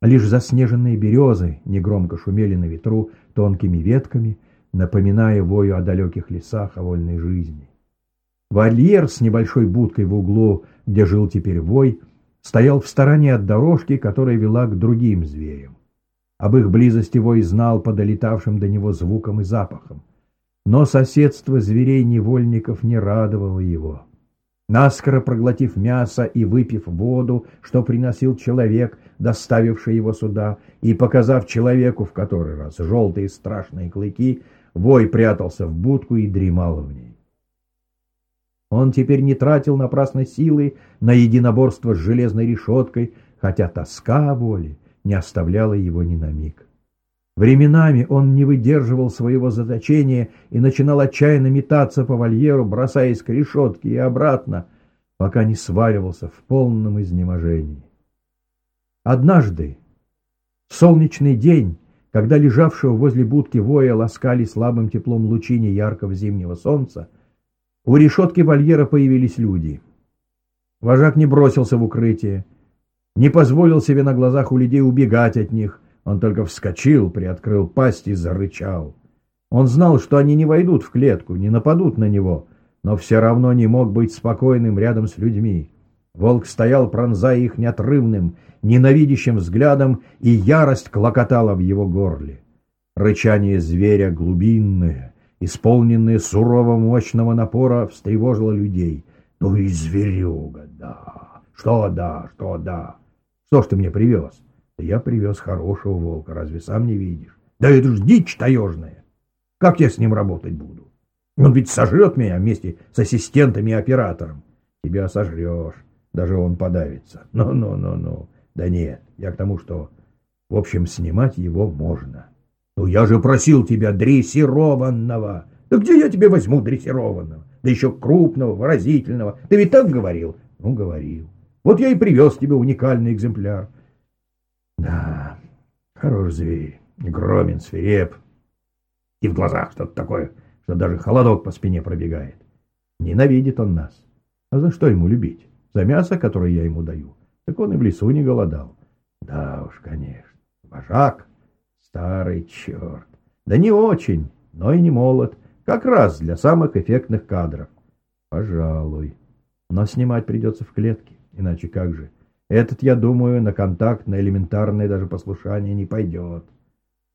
Лишь заснеженные березы негромко шумели на ветру тонкими ветками, напоминая вою о далеких лесах, о вольной жизни. Вольер с небольшой будкой в углу, где жил теперь вой, — стоял в стороне от дорожки, которая вела к другим зверям. Об их близости Вой знал по долетавшим до него звукам и запахам. Но соседство зверей-невольников не радовало его. Наскоро проглотив мясо и выпив воду, что приносил человек, доставивший его сюда, и показав человеку в который раз желтые страшные клыки, Вой прятался в будку и дремал в ней. Он теперь не тратил напрасной силы на единоборство с железной решеткой, хотя тоска воли не оставляла его ни на миг. Временами он не выдерживал своего заточения и начинал отчаянно метаться по вольеру, бросаясь к решетке и обратно, пока не сваливался в полном изнеможении. Однажды, в солнечный день, когда лежавшего возле будки воя ласкали слабым теплом лучи яркого зимнего солнца, у решетки вольера появились люди. Вожак не бросился в укрытие, не позволил себе на глазах у людей убегать от них. Он только вскочил, приоткрыл пасть и зарычал. Он знал, что они не войдут в клетку, не нападут на него, но все равно не мог быть спокойным рядом с людьми. Волк стоял, пронзая их неотрывным, ненавидящим взглядом, и ярость клокотала в его горле. Рычание зверя глубинное, исполненное сурово мощного напора, встревожило людей. Ну и зверюга, да. Что да, что да. Что ж ты мне привез? Да я привез хорошего волка, разве сам не видишь? Да это ж дичь таежная. Как я с ним работать буду? Он ведь сожрет меня вместе с ассистентами и оператором. Тебя сожрешь. даже он подавится. Ну-ну-ну-ну. Да нет, я к тому, что, в общем, снимать его можно. Ну я же просил тебя дрессированного. Да где я тебе возьму дрессированного? Да еще крупного, выразительного. Ты ведь так говорил? Ну, говорил. Вот я и привез тебе уникальный экземпляр. Да, хорош зверь, громен, свиреп. И в глазах что-то такое, что даже холодок по спине пробегает. Ненавидит он нас. А за что ему любить? За мясо, которое я ему даю. Так он и в лесу не голодал. Да уж, конечно. Вожак. Старый черт. Да не очень, но и не молод. Как раз для самых эффектных кадров. Пожалуй. Но снимать придется в клетке. Иначе как же? Этот, я думаю, на контакт, на элементарное даже послушание не пойдет.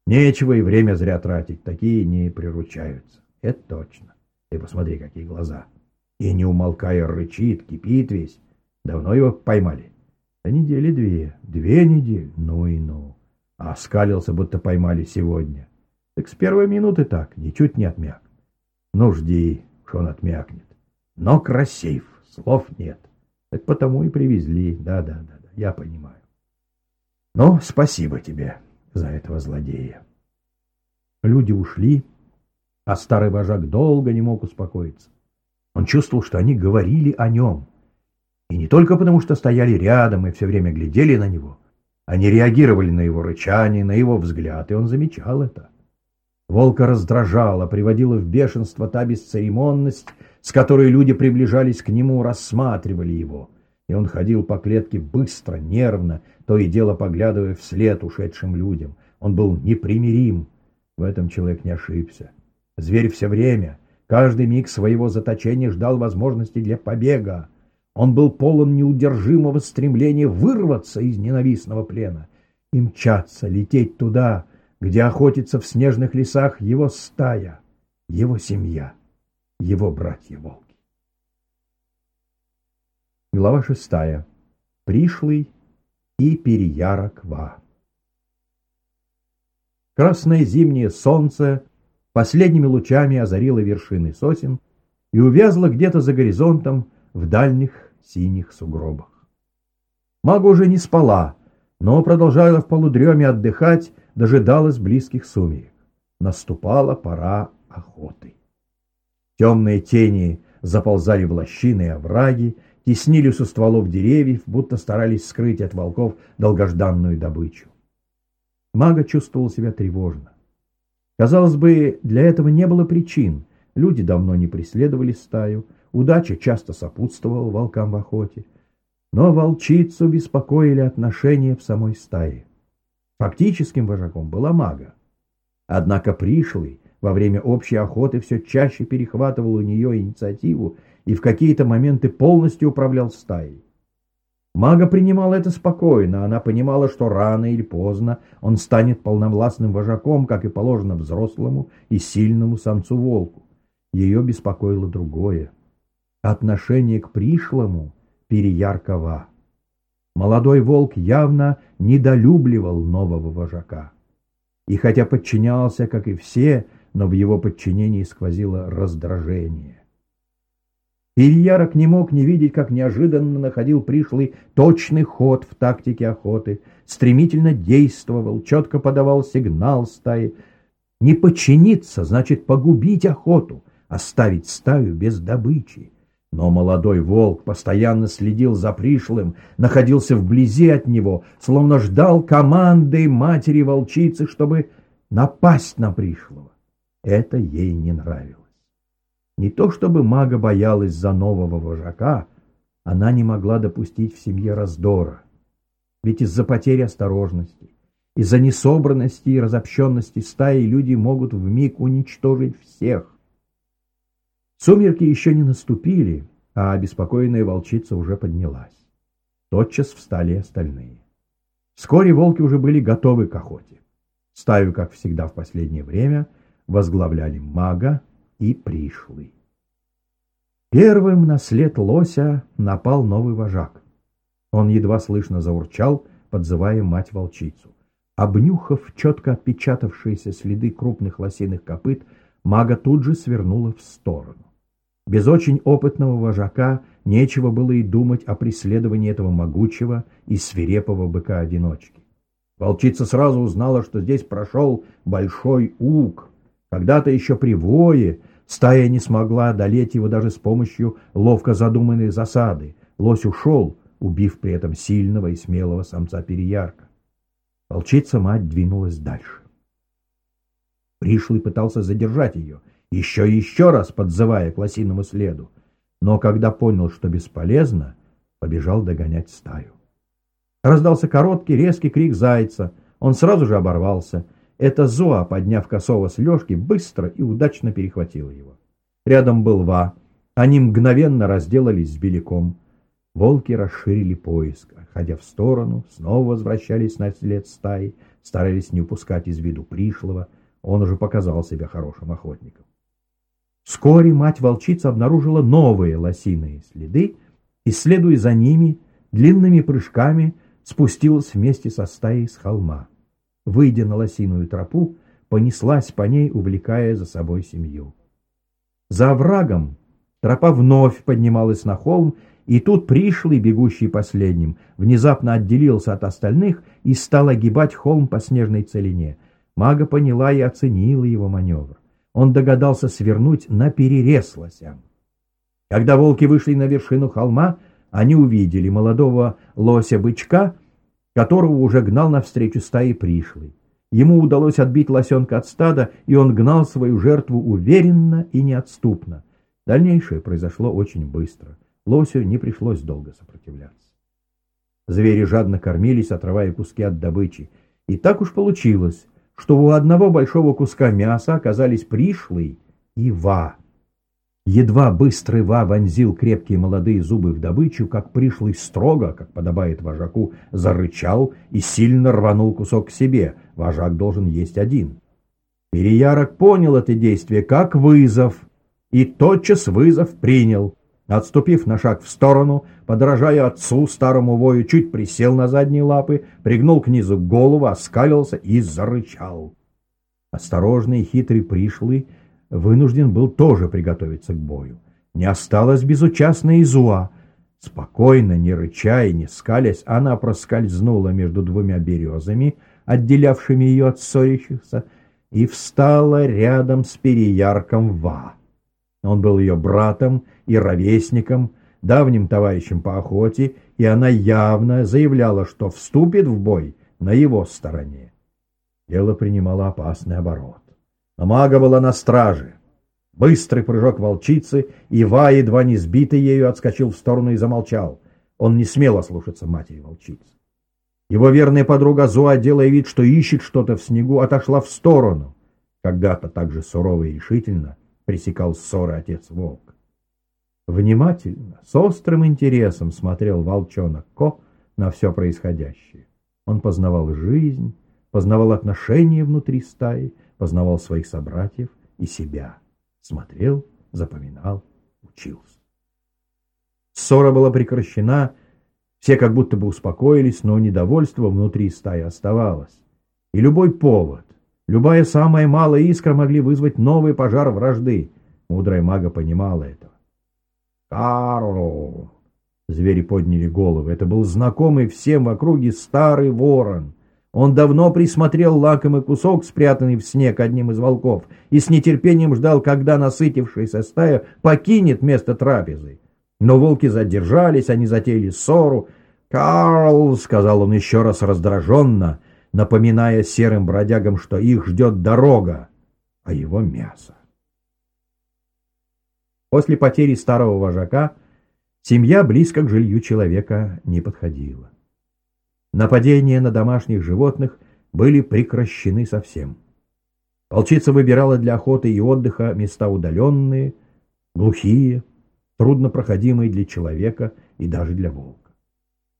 Нечего и время зря тратить. Такие не приручаются. Это точно. Ты посмотри, какие глаза. И не умолкая рычит, кипит весь. Давно его поймали? Да недели две. Две недели? Ну и ну. А оскалился, будто поймали сегодня. Так с первой минуты так, ничуть не отмяк. Ну, жди, что он отмякнет. Но красив, слов нет. Так потому и привезли. Да-да-да, я понимаю. Ну, спасибо тебе за этого злодея. Люди ушли, а старый вожак долго не мог успокоиться. Он чувствовал, что они говорили о нем. И не только потому, что стояли рядом и все время глядели на него. Они реагировали на его рычание, на его взгляд, и он замечал это. Волка раздражала, приводила в бешенство та бесцеремонность, с которой люди приближались к нему, рассматривали его. И он ходил по клетке быстро, нервно, то и дело поглядывая вслед ушедшим людям. Он был непримирим. В этом человек не ошибся. Зверь все время, каждый миг своего заточения ждал возможности для побега. Он был полон неудержимого стремления вырваться из ненавистного плена и мчаться, лететь туда, где охотится в снежных лесах его стая, его семья, его братья-волки. Глава шестая. Пришлый и переяроква. Красное зимнее солнце последними лучами озарило вершины сосен и увязло где-то за горизонтом в дальних синих сугробах. Мага уже не спала, но продолжала в полудреме отдыхать, дожидалась близких сумерек. Наступала пора охоты. Темные тени заползали в лощины и овраги, теснились у стволов деревьев, будто старались скрыть от волков долгожданную добычу. Мага чувствовал себя тревожно. Казалось бы, для этого не было причин. Люди давно не преследовали стаю, удача часто сопутствовала волкам в охоте. Но волчицу беспокоили отношения в самой стае. Фактическим вожаком была мага. Однако пришлый во время общей охоты все чаще перехватывал у нее инициативу и в какие-то моменты полностью управлял стаей. Мага принимала это спокойно, она понимала, что рано или поздно он станет полновластным вожаком, как и положено взрослому и сильному самцу-волку. Ее беспокоило другое. Отношение к пришлому переяркова. Молодой волк явно недолюбливал нового вожака. И хотя подчинялся, как и все, но в его подчинении сквозило раздражение. Ильярок не мог не видеть, как неожиданно находил пришлый точный ход в тактике охоты, стремительно действовал, четко подавал сигнал стаи. Не подчиниться значит погубить охоту, оставить стаю без добычи. Но молодой волк постоянно следил за пришлым, находился вблизи от него, словно ждал команды матери волчицы, чтобы напасть на пришлого. Это ей не нравилось. Не то чтобы мага боялась за нового вожака, она не могла допустить в семье раздора. Ведь из-за потери осторожности, из-за несобранности и разобщенности стаи люди могут вмиг уничтожить всех, Сумерки еще не наступили, а обеспокоенная волчица уже поднялась. Тотчас встали остальные. Вскоре волки уже были готовы к охоте. Стаю, как всегда в последнее время, возглавляли мага и пришлый. Первым на след лося напал новый вожак. Он едва слышно заурчал, подзывая мать-волчицу. Обнюхав четко отпечатавшиеся следы крупных лосиных копыт, мага тут же свернула в сторону. Без очень опытного вожака нечего было и думать о преследовании этого могучего и свирепого быка-одиночки. Волчица сразу узнала, что здесь прошел большой уг. Когда-то еще при вое стая не смогла одолеть его даже с помощью ловко задуманной засады. Лось ушел, убив при этом сильного и смелого самца-переярка. Волчица-мать двинулась дальше. Пришлый пытался задержать ее, еще и еще раз подзывая к лосиному следу, но когда понял, что бесполезно, побежал догонять стаю. Раздался короткий, резкий крик зайца. Он сразу же оборвался. Это Зоа, подняв косого с лёжки, быстро и удачно перехватила его. Рядом был Ва. Они мгновенно разделались с беляком. Волки расширили поиск, ходя в сторону, снова возвращались на след стаи, старались не упускать из виду пришлого. Он уже показал себя хорошим охотником. Вскоре мать-волчица обнаружила новые лосиные следы, и, следуя за ними, длинными прыжками спустилась вместе со стаей с холма. Выйдя на лосиную тропу, понеслась по ней, увлекая за собой семью. За оврагом тропа вновь поднималась на холм, и тут пришлый, бегущий последним, внезапно отделился от остальных и стал огибать холм по снежной целине. Мага поняла и оценила его маневр он догадался свернуть на перерез лосям. Когда волки вышли на вершину холма, они увидели молодого лося-бычка, которого уже гнал навстречу стаи пришлый. Ему удалось отбить лосенка от стада, и он гнал свою жертву уверенно и неотступно. Дальнейшее произошло очень быстро. Лосю не пришлось долго сопротивляться. Звери жадно кормились, отрывая куски от добычи. И так уж получилось, что у одного большого куска мяса оказались пришлый и ва. Едва быстрый ва вонзил крепкие молодые зубы в добычу, как пришлый строго, как подобает вожаку, зарычал и сильно рванул кусок к себе. Вожак должен есть один. Переярок понял это действие как вызов и тотчас вызов принял. Отступив на шаг в сторону, подражая отцу, старому вою, чуть присел на задние лапы, пригнул к низу голову, оскалился и зарычал. Осторожный и хитрый пришлый вынужден был тоже приготовиться к бою. Не осталось безучастной Изуа. Спокойно, не рыча и не скалясь, она проскользнула между двумя березами, отделявшими ее от ссорящихся, и встала рядом с переярком Ва. Он был ее братом и ровесником, давним товарищем по охоте, и она явно заявляла, что вступит в бой на его стороне. Дело принимало опасный оборот. Мага была на страже. Быстрый прыжок волчицы, и Ва, едва не сбитый ею, отскочил в сторону и замолчал. Он не смел ослушаться матери волчицы. Его верная подруга Зоа, делая вид, что ищет что-то в снегу, отошла в сторону. Когда-то так же сурово и решительно пресекал ссоры отец волк. Внимательно, с острым интересом смотрел волчонок Ко на все происходящее. Он познавал жизнь, познавал отношения внутри стаи, познавал своих собратьев и себя. Смотрел, запоминал, учился. Ссора была прекращена, все как будто бы успокоились, но недовольство внутри стаи оставалось. И любой повод, любая самая малая искра могли вызвать новый пожар вражды. Мудрая мага понимала этого. Карл! Звери подняли головы. Это был знакомый всем в округе старый ворон. Он давно присмотрел лакомый кусок, спрятанный в снег одним из волков, и с нетерпением ждал, когда насытившаяся стая покинет место трапезы. Но волки задержались, они затеяли ссору. «Карл!» — сказал он еще раз раздраженно, напоминая серым бродягам, что их ждет дорога, а его мясо. После потери старого вожака семья близко к жилью человека не подходила. Нападения на домашних животных были прекращены совсем. Волчица выбирала для охоты и отдыха места удаленные, глухие, труднопроходимые для человека и даже для волка.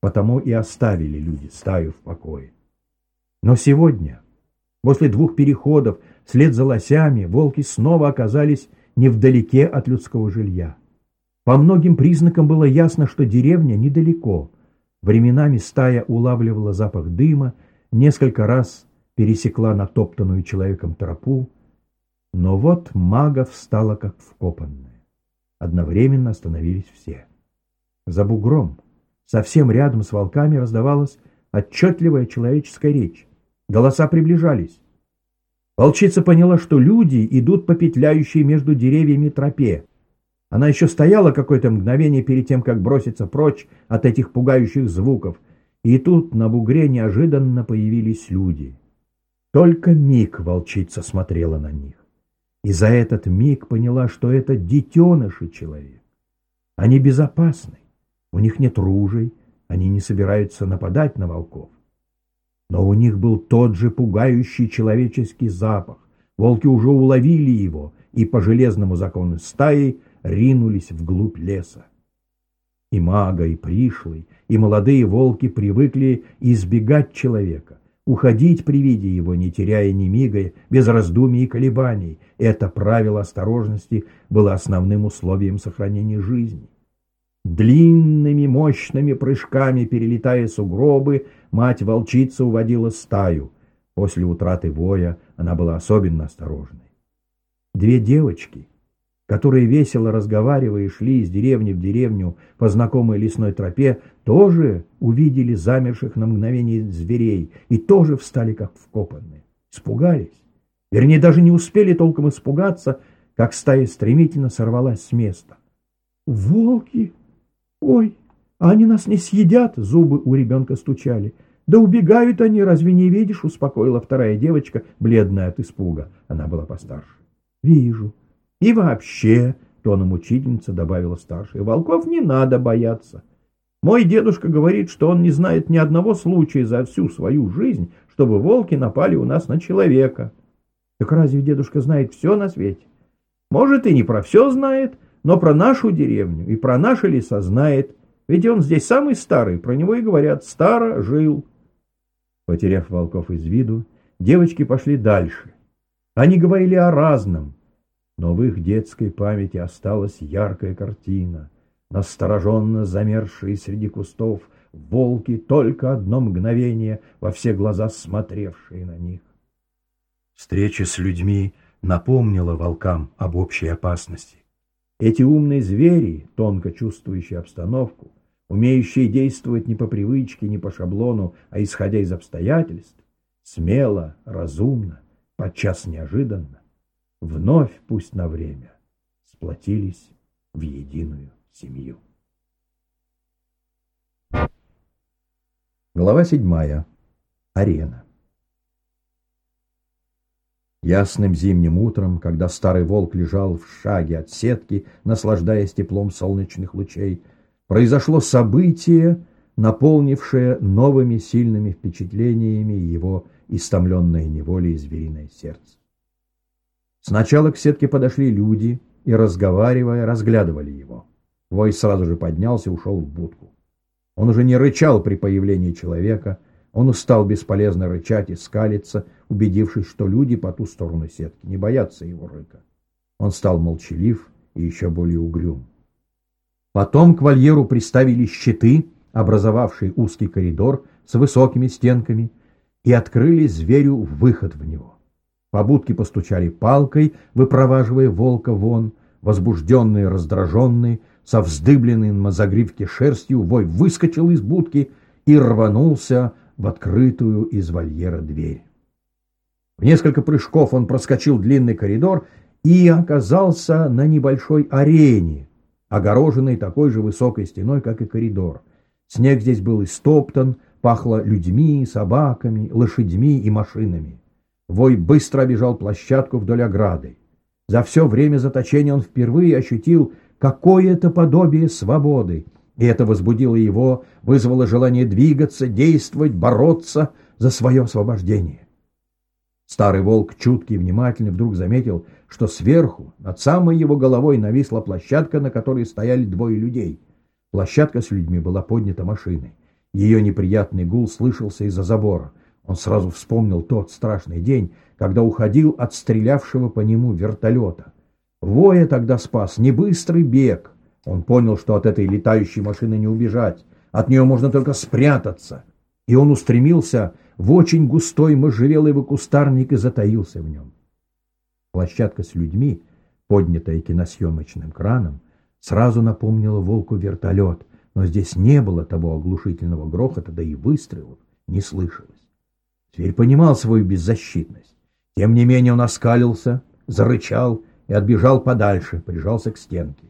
Потому и оставили люди стаю в покое. Но сегодня, после двух переходов, вслед за лосями, волки снова оказались невдалеке от людского жилья. По многим признакам было ясно, что деревня недалеко. Временами стая улавливала запах дыма, несколько раз пересекла натоптанную человеком тропу, но вот мага встала как вкопанная. Одновременно остановились все. За бугром, совсем рядом с волками, раздавалась отчетливая человеческая речь. Голоса приближались. Волчица поняла, что люди идут по петляющей между деревьями тропе. Она еще стояла какое-то мгновение перед тем, как броситься прочь от этих пугающих звуков. И тут на бугре неожиданно появились люди. Только миг волчица смотрела на них. И за этот миг поняла, что это детеныши человек. Они безопасны, у них нет ружей, они не собираются нападать на волков. Но у них был тот же пугающий человеческий запах. Волки уже уловили его и по железному закону стаи ринулись вглубь леса. И мага, и пришлый, и молодые волки привыкли избегать человека, уходить при виде его, не теряя ни мига, без раздумий и колебаний. Это правило осторожности было основным условием сохранения жизни. Длинными мощными прыжками, перелетая сугробы, мать-волчица уводила стаю. После утраты воя она была особенно осторожной. Две девочки, которые, весело разговаривая, шли из деревни в деревню по знакомой лесной тропе, тоже увидели замерших на мгновение зверей и тоже встали как вкопанные. Испугались. Вернее, даже не успели толком испугаться, как стая стремительно сорвалась с места. «Волки! Ой, они нас не съедят!» — зубы у ребенка стучали. «Да убегают они, разве не видишь?» — успокоила вторая девочка, бледная от испуга. Она была постарше. «Вижу. И вообще, — тоном учительница добавила старшая, — волков не надо бояться. Мой дедушка говорит, что он не знает ни одного случая за всю свою жизнь, чтобы волки напали у нас на человека. Так разве дедушка знает все на свете? Может, и не про все знает, но про нашу деревню и про наши леса знает. Ведь он здесь самый старый, про него и говорят «старо жил». Потеряв волков из виду, девочки пошли дальше. Они говорили о разном, но в их детской памяти осталась яркая картина. Настороженно замершие среди кустов волки только одно мгновение во все глаза смотревшие на них. Встреча с людьми напомнила волкам об общей опасности. Эти умные звери, тонко чувствующие обстановку, умеющие действовать не по привычке, не по шаблону, а исходя из обстоятельств, смело, разумно, подчас неожиданно, вновь, пусть на время, сплотились в единую семью. Глава седьмая. Арена. Ясным зимним утром, когда старый волк лежал в шаге от сетки, наслаждаясь теплом солнечных лучей, произошло событие, наполнившее новыми сильными впечатлениями его истомленное неволей звериное сердце. Сначала к сетке подошли люди и, разговаривая, разглядывали его. Вой сразу же поднялся и ушел в будку. Он уже не рычал при появлении человека, он устал бесполезно рычать и скалиться, убедившись, что люди по ту сторону сетки не боятся его рыка. Он стал молчалив и еще более угрюм. Потом к вольеру приставили щиты, образовавшие узкий коридор с высокими стенками, и открыли зверю выход в него. По будке постучали палкой, выпроваживая волка вон. Возбужденный раздраженный, со вздыбленной на загривке шерстью, вой выскочил из будки и рванулся в открытую из вольера дверь. В несколько прыжков он проскочил длинный коридор и оказался на небольшой арене, огороженной такой же высокой стеной, как и коридор. Снег здесь был истоптан, пахло людьми, собаками, лошадьми и машинами. Вой быстро обежал площадку вдоль ограды. За все время заточения он впервые ощутил какое-то подобие свободы, и это возбудило его, вызвало желание двигаться, действовать, бороться за свое освобождение. Старый волк, чуткий и внимательный, вдруг заметил, что сверху, над самой его головой, нависла площадка, на которой стояли двое людей. Площадка с людьми была поднята машиной. Ее неприятный гул слышался из-за забора. Он сразу вспомнил тот страшный день, когда уходил от стрелявшего по нему вертолета. Воя тогда спас не быстрый бег. Он понял, что от этой летающей машины не убежать. От нее можно только спрятаться. И он устремился в очень густой можжевелый кустарник и затаился в нем. Площадка с людьми, поднятая киносъемочным краном, сразу напомнило волку вертолет, но здесь не было того оглушительного грохота, да и выстрелов не слышалось. Зверь понимал свою беззащитность. Тем не менее он оскалился, зарычал и отбежал подальше, прижался к стенке.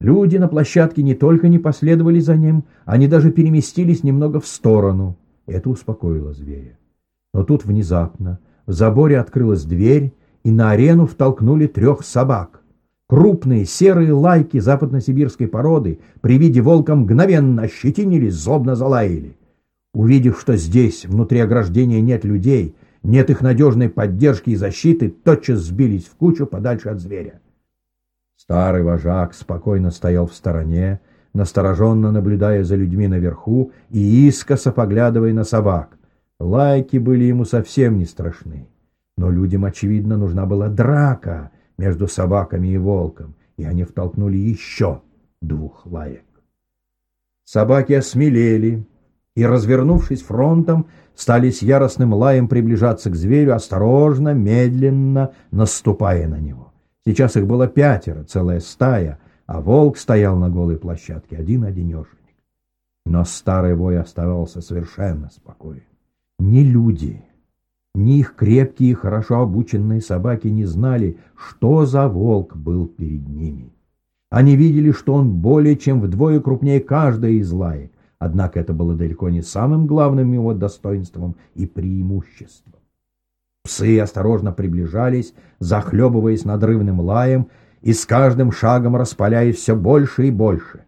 Люди на площадке не только не последовали за ним, они даже переместились немного в сторону. Это успокоило зверя. Но тут внезапно в заборе открылась дверь, и на арену втолкнули трех собак. Крупные серые лайки западносибирской породы при виде волка мгновенно ощетинились, злобно залаяли. Увидев, что здесь, внутри ограждения, нет людей, нет их надежной поддержки и защиты, тотчас сбились в кучу подальше от зверя. Старый вожак спокойно стоял в стороне, настороженно наблюдая за людьми наверху и искоса поглядывая на собак. Лайки были ему совсем не страшны. Но людям, очевидно, нужна была драка между собаками и волком, и они втолкнули еще двух лаек. Собаки осмелели и, развернувшись фронтом, стали с яростным лаем приближаться к зверю, осторожно, медленно наступая на него. Сейчас их было пятеро, целая стая, а волк стоял на голой площадке, один-одинешенек. Но старый вой оставался совершенно спокоен. Ни люди, ни их крепкие хорошо обученные собаки не знали, что за волк был перед ними. Они видели, что он более чем вдвое крупнее каждой из лаек, однако это было далеко не самым главным его достоинством и преимуществом. Псы осторожно приближались, захлебываясь надрывным лаем и с каждым шагом распаляясь все больше и больше.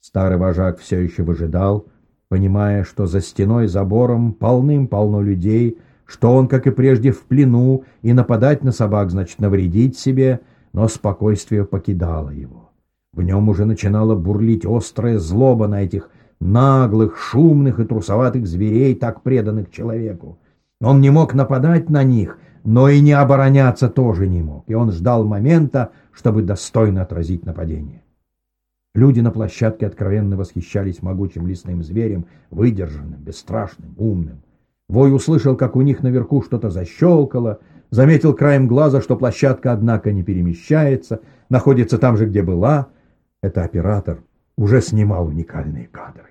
Старый вожак все еще выжидал, понимая, что за стеной забором полным-полно людей, что он, как и прежде, в плену, и нападать на собак значит навредить себе, но спокойствие покидало его. В нем уже начинала бурлить острая злоба на этих наглых, шумных и трусоватых зверей, так преданных человеку. Он не мог нападать на них, но и не обороняться тоже не мог, и он ждал момента, чтобы достойно отразить нападение. Люди на площадке откровенно восхищались могучим лесным зверем, выдержанным, бесстрашным, умным. Вой услышал, как у них наверху что-то защелкало, заметил краем глаза, что площадка, однако, не перемещается, находится там же, где была. Это оператор уже снимал уникальные кадры.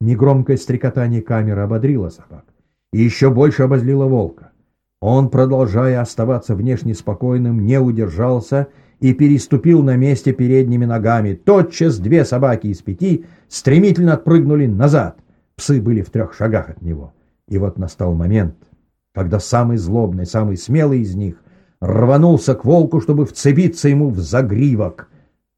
Негромкое стрекотание камеры ободрило собак и еще больше обозлило волка. Он, продолжая оставаться внешне спокойным, не удержался и переступил на месте передними ногами. Тотчас две собаки из пяти стремительно отпрыгнули назад. Псы были в трех шагах от него. И вот настал момент, когда самый злобный, самый смелый из них рванулся к волку, чтобы вцепиться ему в загривок.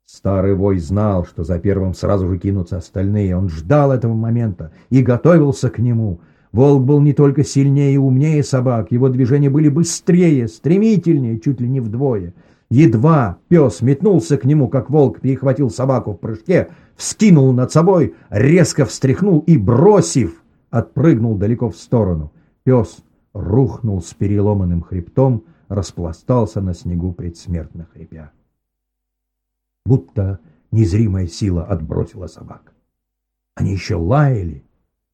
Старый вой знал, что за первым сразу же кинутся остальные. Он ждал этого момента и готовился к нему. Волк был не только сильнее и умнее собак, его движения были быстрее, стремительнее, чуть ли не вдвое. Едва пес метнулся к нему, как волк перехватил собаку в прыжке, вскинул над собой, резко встряхнул и, бросив, отпрыгнул далеко в сторону. Пес рухнул с переломанным хребтом, распластался на снегу предсмертно хрипя. Будто незримая сила отбросила собак. Они еще лаяли,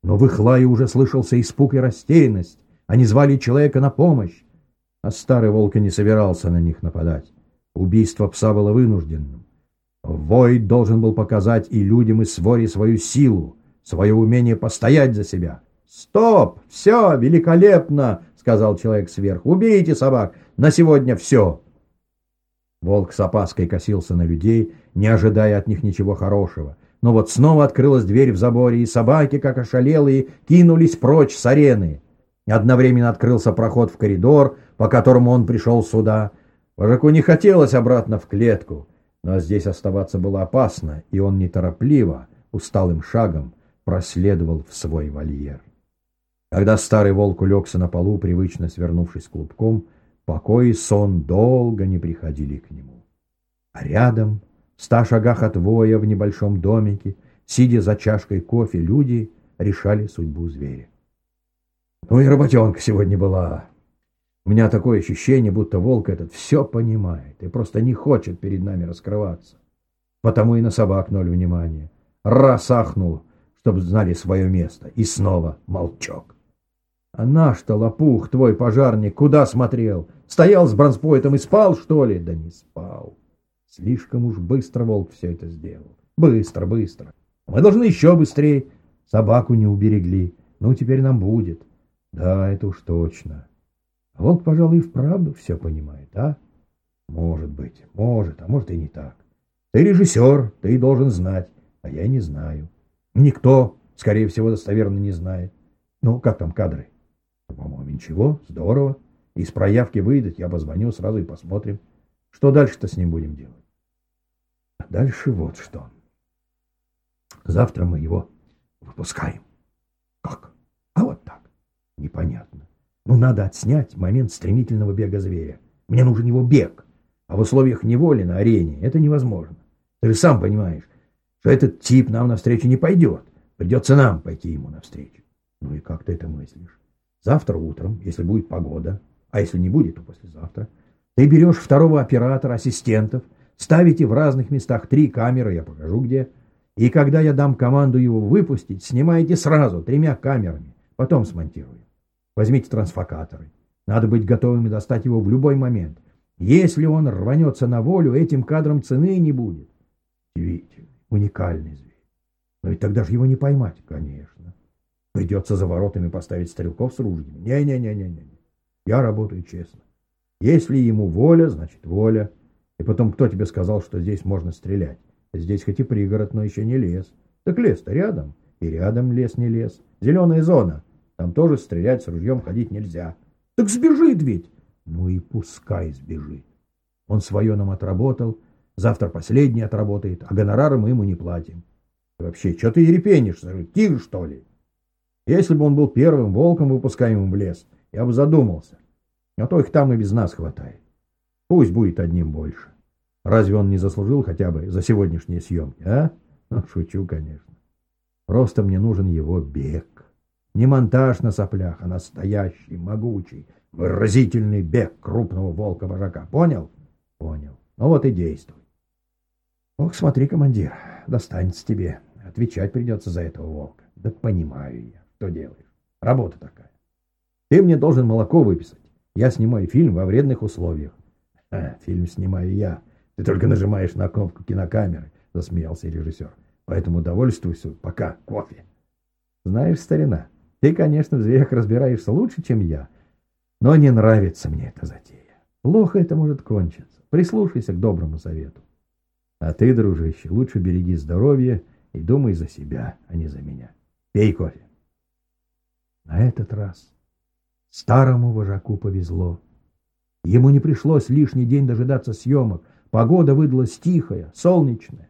но в их лае уже слышался испуг и растерянность. Они звали человека на помощь, а старый волк и не собирался на них нападать. Убийство пса было вынужденным. Войд должен был показать и людям, и своре свою силу, свое умение постоять за себя. «Стоп! Все! Великолепно!» — сказал человек сверху. «Убейте собак! На сегодня все!» Волк с опаской косился на людей, не ожидая от них ничего хорошего. Но вот снова открылась дверь в заборе, и собаки, как ошалелые, кинулись прочь с арены. Одновременно открылся проход в коридор, по которому он пришел сюда. Вожаку не хотелось обратно в клетку, но здесь оставаться было опасно, и он неторопливо, усталым шагом проследовал в свой вольер. Когда старый волк улегся на полу, привычно свернувшись клубком, покой и сон долго не приходили к нему. А рядом, в ста шагах от воя в небольшом домике, сидя за чашкой кофе, люди решали судьбу зверя. Ну и работенка сегодня была. У меня такое ощущение, будто волк этот все понимает и просто не хочет перед нами раскрываться. Потому и на собак ноль внимания. Раз ахнул, чтобы знали свое место, и снова молчок. А наш-то лопух, твой пожарник, куда смотрел? Стоял с бронспойтом и спал, что ли? Да не спал. Слишком уж быстро волк все это сделал. Быстро, быстро. Мы должны еще быстрее. Собаку не уберегли. Ну, теперь нам будет. Да, это уж точно. А волк, пожалуй, и вправду все понимает, а? Может быть, может, а может и не так. Ты режиссер, ты должен знать, а я не знаю. Никто, скорее всего, достоверно не знает. Ну, как там кадры? По-моему, ничего, здорово. Из проявки выйдет, я позвоню, сразу и посмотрим. Что дальше-то с ним будем делать? А дальше вот что. Завтра мы его выпускаем. Как? А вот так. Непонятно. Ну, надо отснять момент стремительного бега зверя. Мне нужен его бег. А в условиях неволи на арене это невозможно. Ты же сам понимаешь, что этот тип нам навстречу не пойдет. Придется нам пойти ему навстречу. Ну и как ты это мыслишь? Завтра утром, если будет погода, а если не будет, то послезавтра, ты берешь второго оператора, ассистентов, ставите в разных местах три камеры, я покажу где, и когда я дам команду его выпустить, снимайте сразу тремя камерами, потом смонтирую. Возьмите трансфокаторы. Надо быть готовым достать его в любой момент. Если он рванется на волю, этим кадром цены не будет. Удивительный, уникальный зверь. Но ведь тогда же его не поймать, конечно. Придется за воротами поставить стрелков с ружьями. Не-не-не-не-не. Я работаю честно. Если ему воля, значит воля. И потом, кто тебе сказал, что здесь можно стрелять? Здесь хоть и пригород, но еще не лес. Так лес-то рядом. И рядом лес не лес. Зеленая зона. Там тоже стрелять с ружьем ходить нельзя. Так сбежит ведь. Ну и пускай сбежит. Он свое нам отработал, завтра последний отработает, а гонорары мы ему не платим. И вообще, что ты ерепенишься? Тигр, что ли? Если бы он был первым волком, выпускаемым в лес, я бы задумался. А то их там и без нас хватает. Пусть будет одним больше. Разве он не заслужил хотя бы за сегодняшние съемки, а? Ну, шучу, конечно. Просто мне нужен его бег. Не монтаж на соплях, а настоящий, могучий, выразительный бег крупного волка-вожака. Понял? Понял. Ну вот и действуй. Ох, смотри, командир, достанется тебе. Отвечать придется за этого волка. Да понимаю я, что делаешь. Работа такая. Ты мне должен молоко выписать. Я снимаю фильм во вредных условиях. А, фильм снимаю я. Ты только нажимаешь на кнопку кинокамеры, засмеялся режиссер. Поэтому довольствуйся пока кофе. Знаешь, старина, ты, конечно, в зверях разбираешься лучше, чем я, но не нравится мне эта затея. Плохо это может кончиться. Прислушайся к доброму совету. А ты, дружище, лучше береги здоровье и думай за себя, а не за меня. Пей кофе. На этот раз старому вожаку повезло. Ему не пришлось лишний день дожидаться съемок. Погода выдалась тихая, солнечная.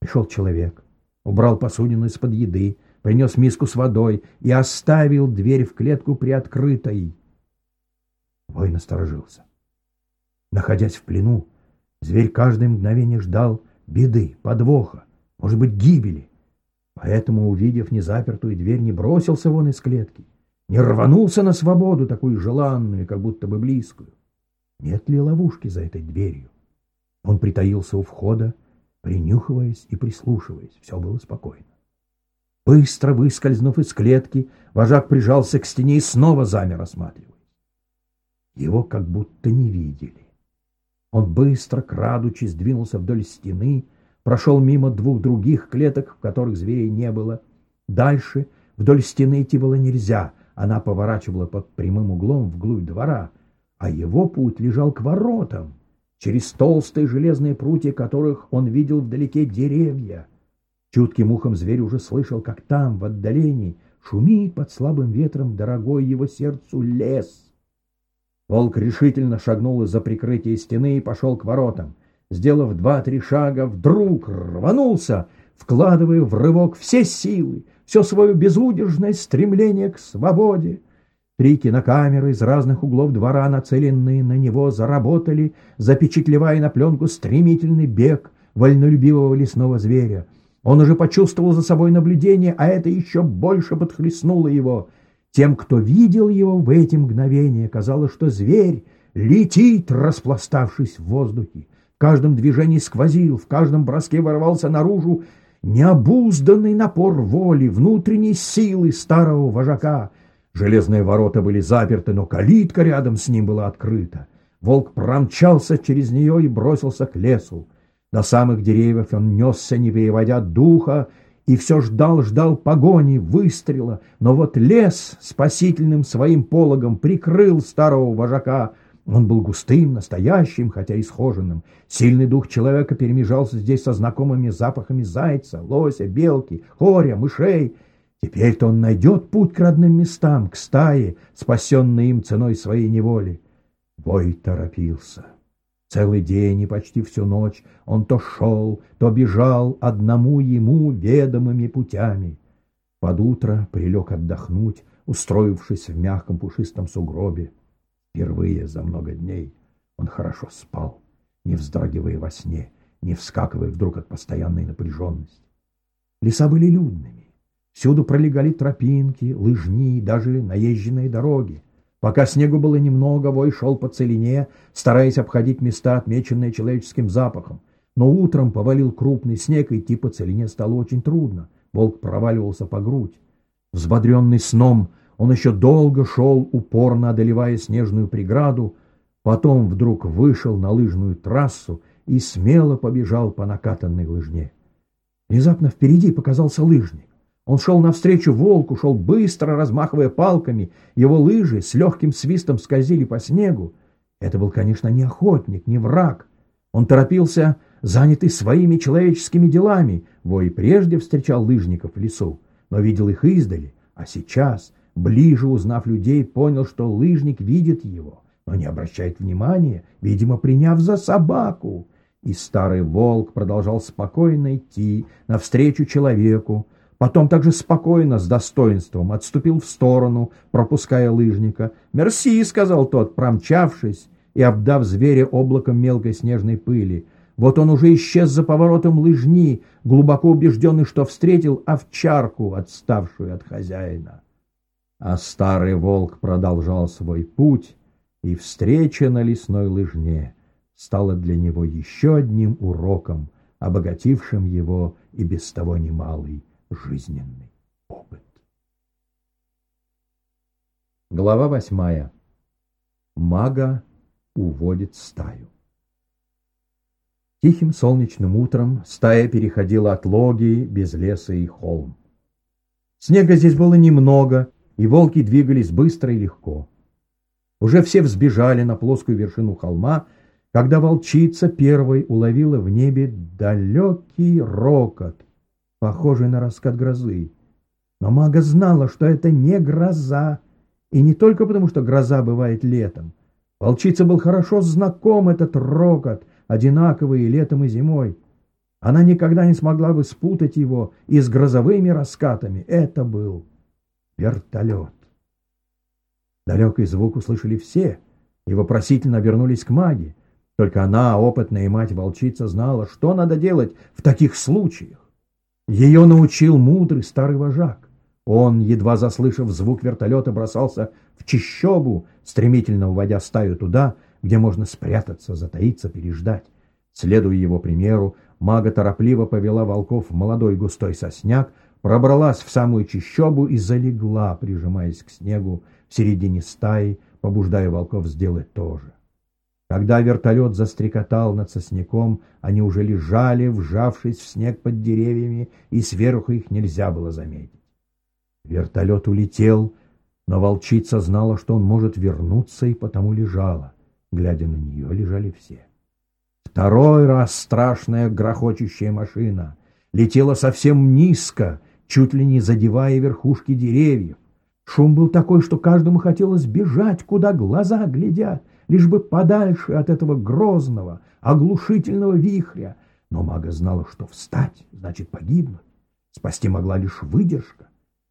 Пришел человек, убрал посудину из-под еды, принес миску с водой и оставил дверь в клетку приоткрытой. Вой насторожился. Находясь в плену, зверь каждое мгновение ждал беды, подвоха, может быть, гибели. Поэтому, увидев незапертую дверь, не бросился вон из клетки, не рванулся на свободу, такую желанную, как будто бы близкую. Нет ли ловушки за этой дверью? Он притаился у входа, принюхиваясь и прислушиваясь. Все было спокойно. Быстро выскользнув из клетки, вожак прижался к стене и снова замер, осматриваясь. Его как будто не видели. Он быстро, крадучись, двинулся вдоль стены, прошел мимо двух других клеток, в которых зверей не было. Дальше вдоль стены идти было нельзя, она поворачивала под прямым углом вглубь двора, а его путь лежал к воротам, через толстые железные прутья которых он видел вдалеке деревья — Чутким ухом зверь уже слышал, как там, в отдалении, шумит под слабым ветром дорогой его сердцу лес. Волк решительно шагнул из-за прикрытия стены и пошел к воротам. Сделав два-три шага, вдруг рванулся, вкладывая в рывок все силы, все свое безудержное стремление к свободе. Три кинокамеры из разных углов двора, нацеленные на него, заработали, запечатлевая на пленку стремительный бег вольнолюбивого лесного зверя. Он уже почувствовал за собой наблюдение, а это еще больше подхлестнуло его. Тем, кто видел его в эти мгновения, казалось, что зверь летит, распластавшись в воздухе. В каждом движении сквозил, в каждом броске ворвался наружу необузданный напор воли, внутренней силы старого вожака. Железные ворота были заперты, но калитка рядом с ним была открыта. Волк промчался через нее и бросился к лесу. До самых деревьев он несся, не переводя духа, и все ждал-ждал погони, выстрела. Но вот лес спасительным своим пологом прикрыл старого вожака. Он был густым, настоящим, хотя и схоженным. Сильный дух человека перемежался здесь со знакомыми запахами зайца, лося, белки, хоря, мышей. Теперь-то он найдет путь к родным местам, к стае, спасенной им ценой своей неволи. Вой торопился. Целый день и почти всю ночь он то шел, то бежал одному ему ведомыми путями. Под утро прилег отдохнуть, устроившись в мягком пушистом сугробе. Впервые за много дней он хорошо спал, не вздрагивая во сне, не вскакивая вдруг от постоянной напряженности. Леса были людными. Всюду пролегали тропинки, лыжни, даже наезженные дороги. Пока снегу было немного, вой шел по целине, стараясь обходить места, отмеченные человеческим запахом. Но утром повалил крупный снег, и идти по целине стало очень трудно. Волк проваливался по грудь. Взбодренный сном, он еще долго шел, упорно одолевая снежную преграду, потом вдруг вышел на лыжную трассу и смело побежал по накатанной лыжне. Внезапно впереди показался лыжник. Он шел навстречу волку, шел быстро, размахивая палками. Его лыжи с легким свистом скользили по снегу. Это был, конечно, не охотник, не враг. Он торопился, занятый своими человеческими делами. Вой прежде встречал лыжников в лесу, но видел их издали. А сейчас, ближе узнав людей, понял, что лыжник видит его, но не обращает внимания, видимо, приняв за собаку. И старый волк продолжал спокойно идти навстречу человеку, Потом также спокойно, с достоинством, отступил в сторону, пропуская лыжника. «Мерси!» — сказал тот, промчавшись и обдав зверя облаком мелкой снежной пыли. Вот он уже исчез за поворотом лыжни, глубоко убежденный, что встретил овчарку, отставшую от хозяина. А старый волк продолжал свой путь, и встреча на лесной лыжне стала для него еще одним уроком, обогатившим его и без того немалый жизненный опыт. Глава восьмая. Мага уводит стаю. Тихим солнечным утром стая переходила от логи без леса и холм. Снега здесь было немного, и волки двигались быстро и легко. Уже все взбежали на плоскую вершину холма, когда волчица первой уловила в небе далекий рокот, похожий на раскат грозы. Но мага знала, что это не гроза, и не только потому, что гроза бывает летом. Волчица был хорошо знаком этот рокот, одинаковый и летом, и зимой. Она никогда не смогла бы спутать его и с грозовыми раскатами. Это был вертолет. Далекий звук услышали все и вопросительно вернулись к маге. Только она, опытная мать-волчица, знала, что надо делать в таких случаях. Ее научил мудрый старый вожак. Он, едва заслышав звук вертолета, бросался в чищобу, стремительно уводя стаю туда, где можно спрятаться, затаиться, переждать. Следуя его примеру, мага торопливо повела волков в молодой густой сосняк, пробралась в самую чищобу и залегла, прижимаясь к снегу в середине стаи, побуждая волков сделать то же. Когда вертолет застрекотал над сосняком, они уже лежали, вжавшись в снег под деревьями, и сверху их нельзя было заметить. Вертолет улетел, но волчица знала, что он может вернуться, и потому лежала. Глядя на нее, лежали все. Второй раз страшная грохочущая машина летела совсем низко, чуть ли не задевая верхушки деревьев. Шум был такой, что каждому хотелось бежать, куда глаза глядят — лишь бы подальше от этого грозного, оглушительного вихря. Но мага знала, что встать значит погибнуть. Спасти могла лишь выдержка.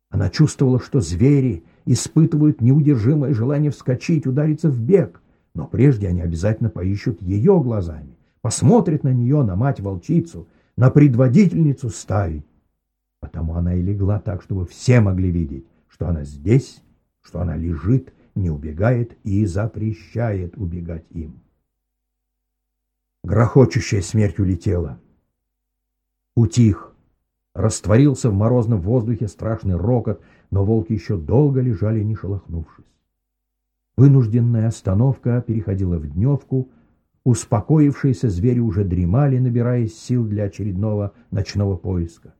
Она чувствовала, что звери испытывают неудержимое желание вскочить, удариться в бег. Но прежде они обязательно поищут ее глазами, посмотрят на нее, на мать-волчицу, на предводительницу стаи. Потому она и легла так, чтобы все могли видеть, что она здесь, что она лежит не убегает и запрещает убегать им. Грохочущая смерть улетела. Утих. Растворился в морозном воздухе страшный рокот, но волки еще долго лежали, не шелохнувшись. Вынужденная остановка переходила в дневку, Успокоившиеся звери уже дремали, набираясь сил для очередного ночного поиска.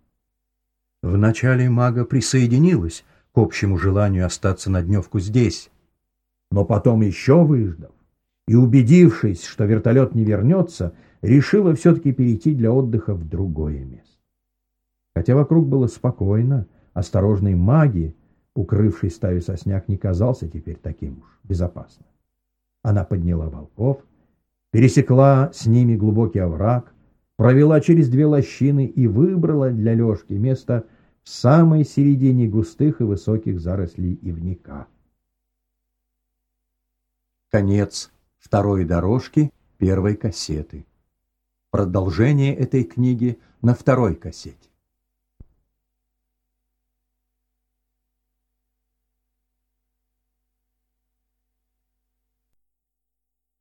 Вначале мага присоединилась к общему желанию остаться на дневку здесь, но потом еще выждав и убедившись, что вертолет не вернется, решила все-таки перейти для отдыха в другое место. Хотя вокруг было спокойно, осторожной маги, укрывший стаю сосняк, не казался теперь таким уж безопасным. Она подняла волков, пересекла с ними глубокий овраг, провела через две лощины и выбрала для Лешки место в самой середине густых и высоких зарослей ивника. Конец второй дорожки первой кассеты. Продолжение этой книги на второй кассете.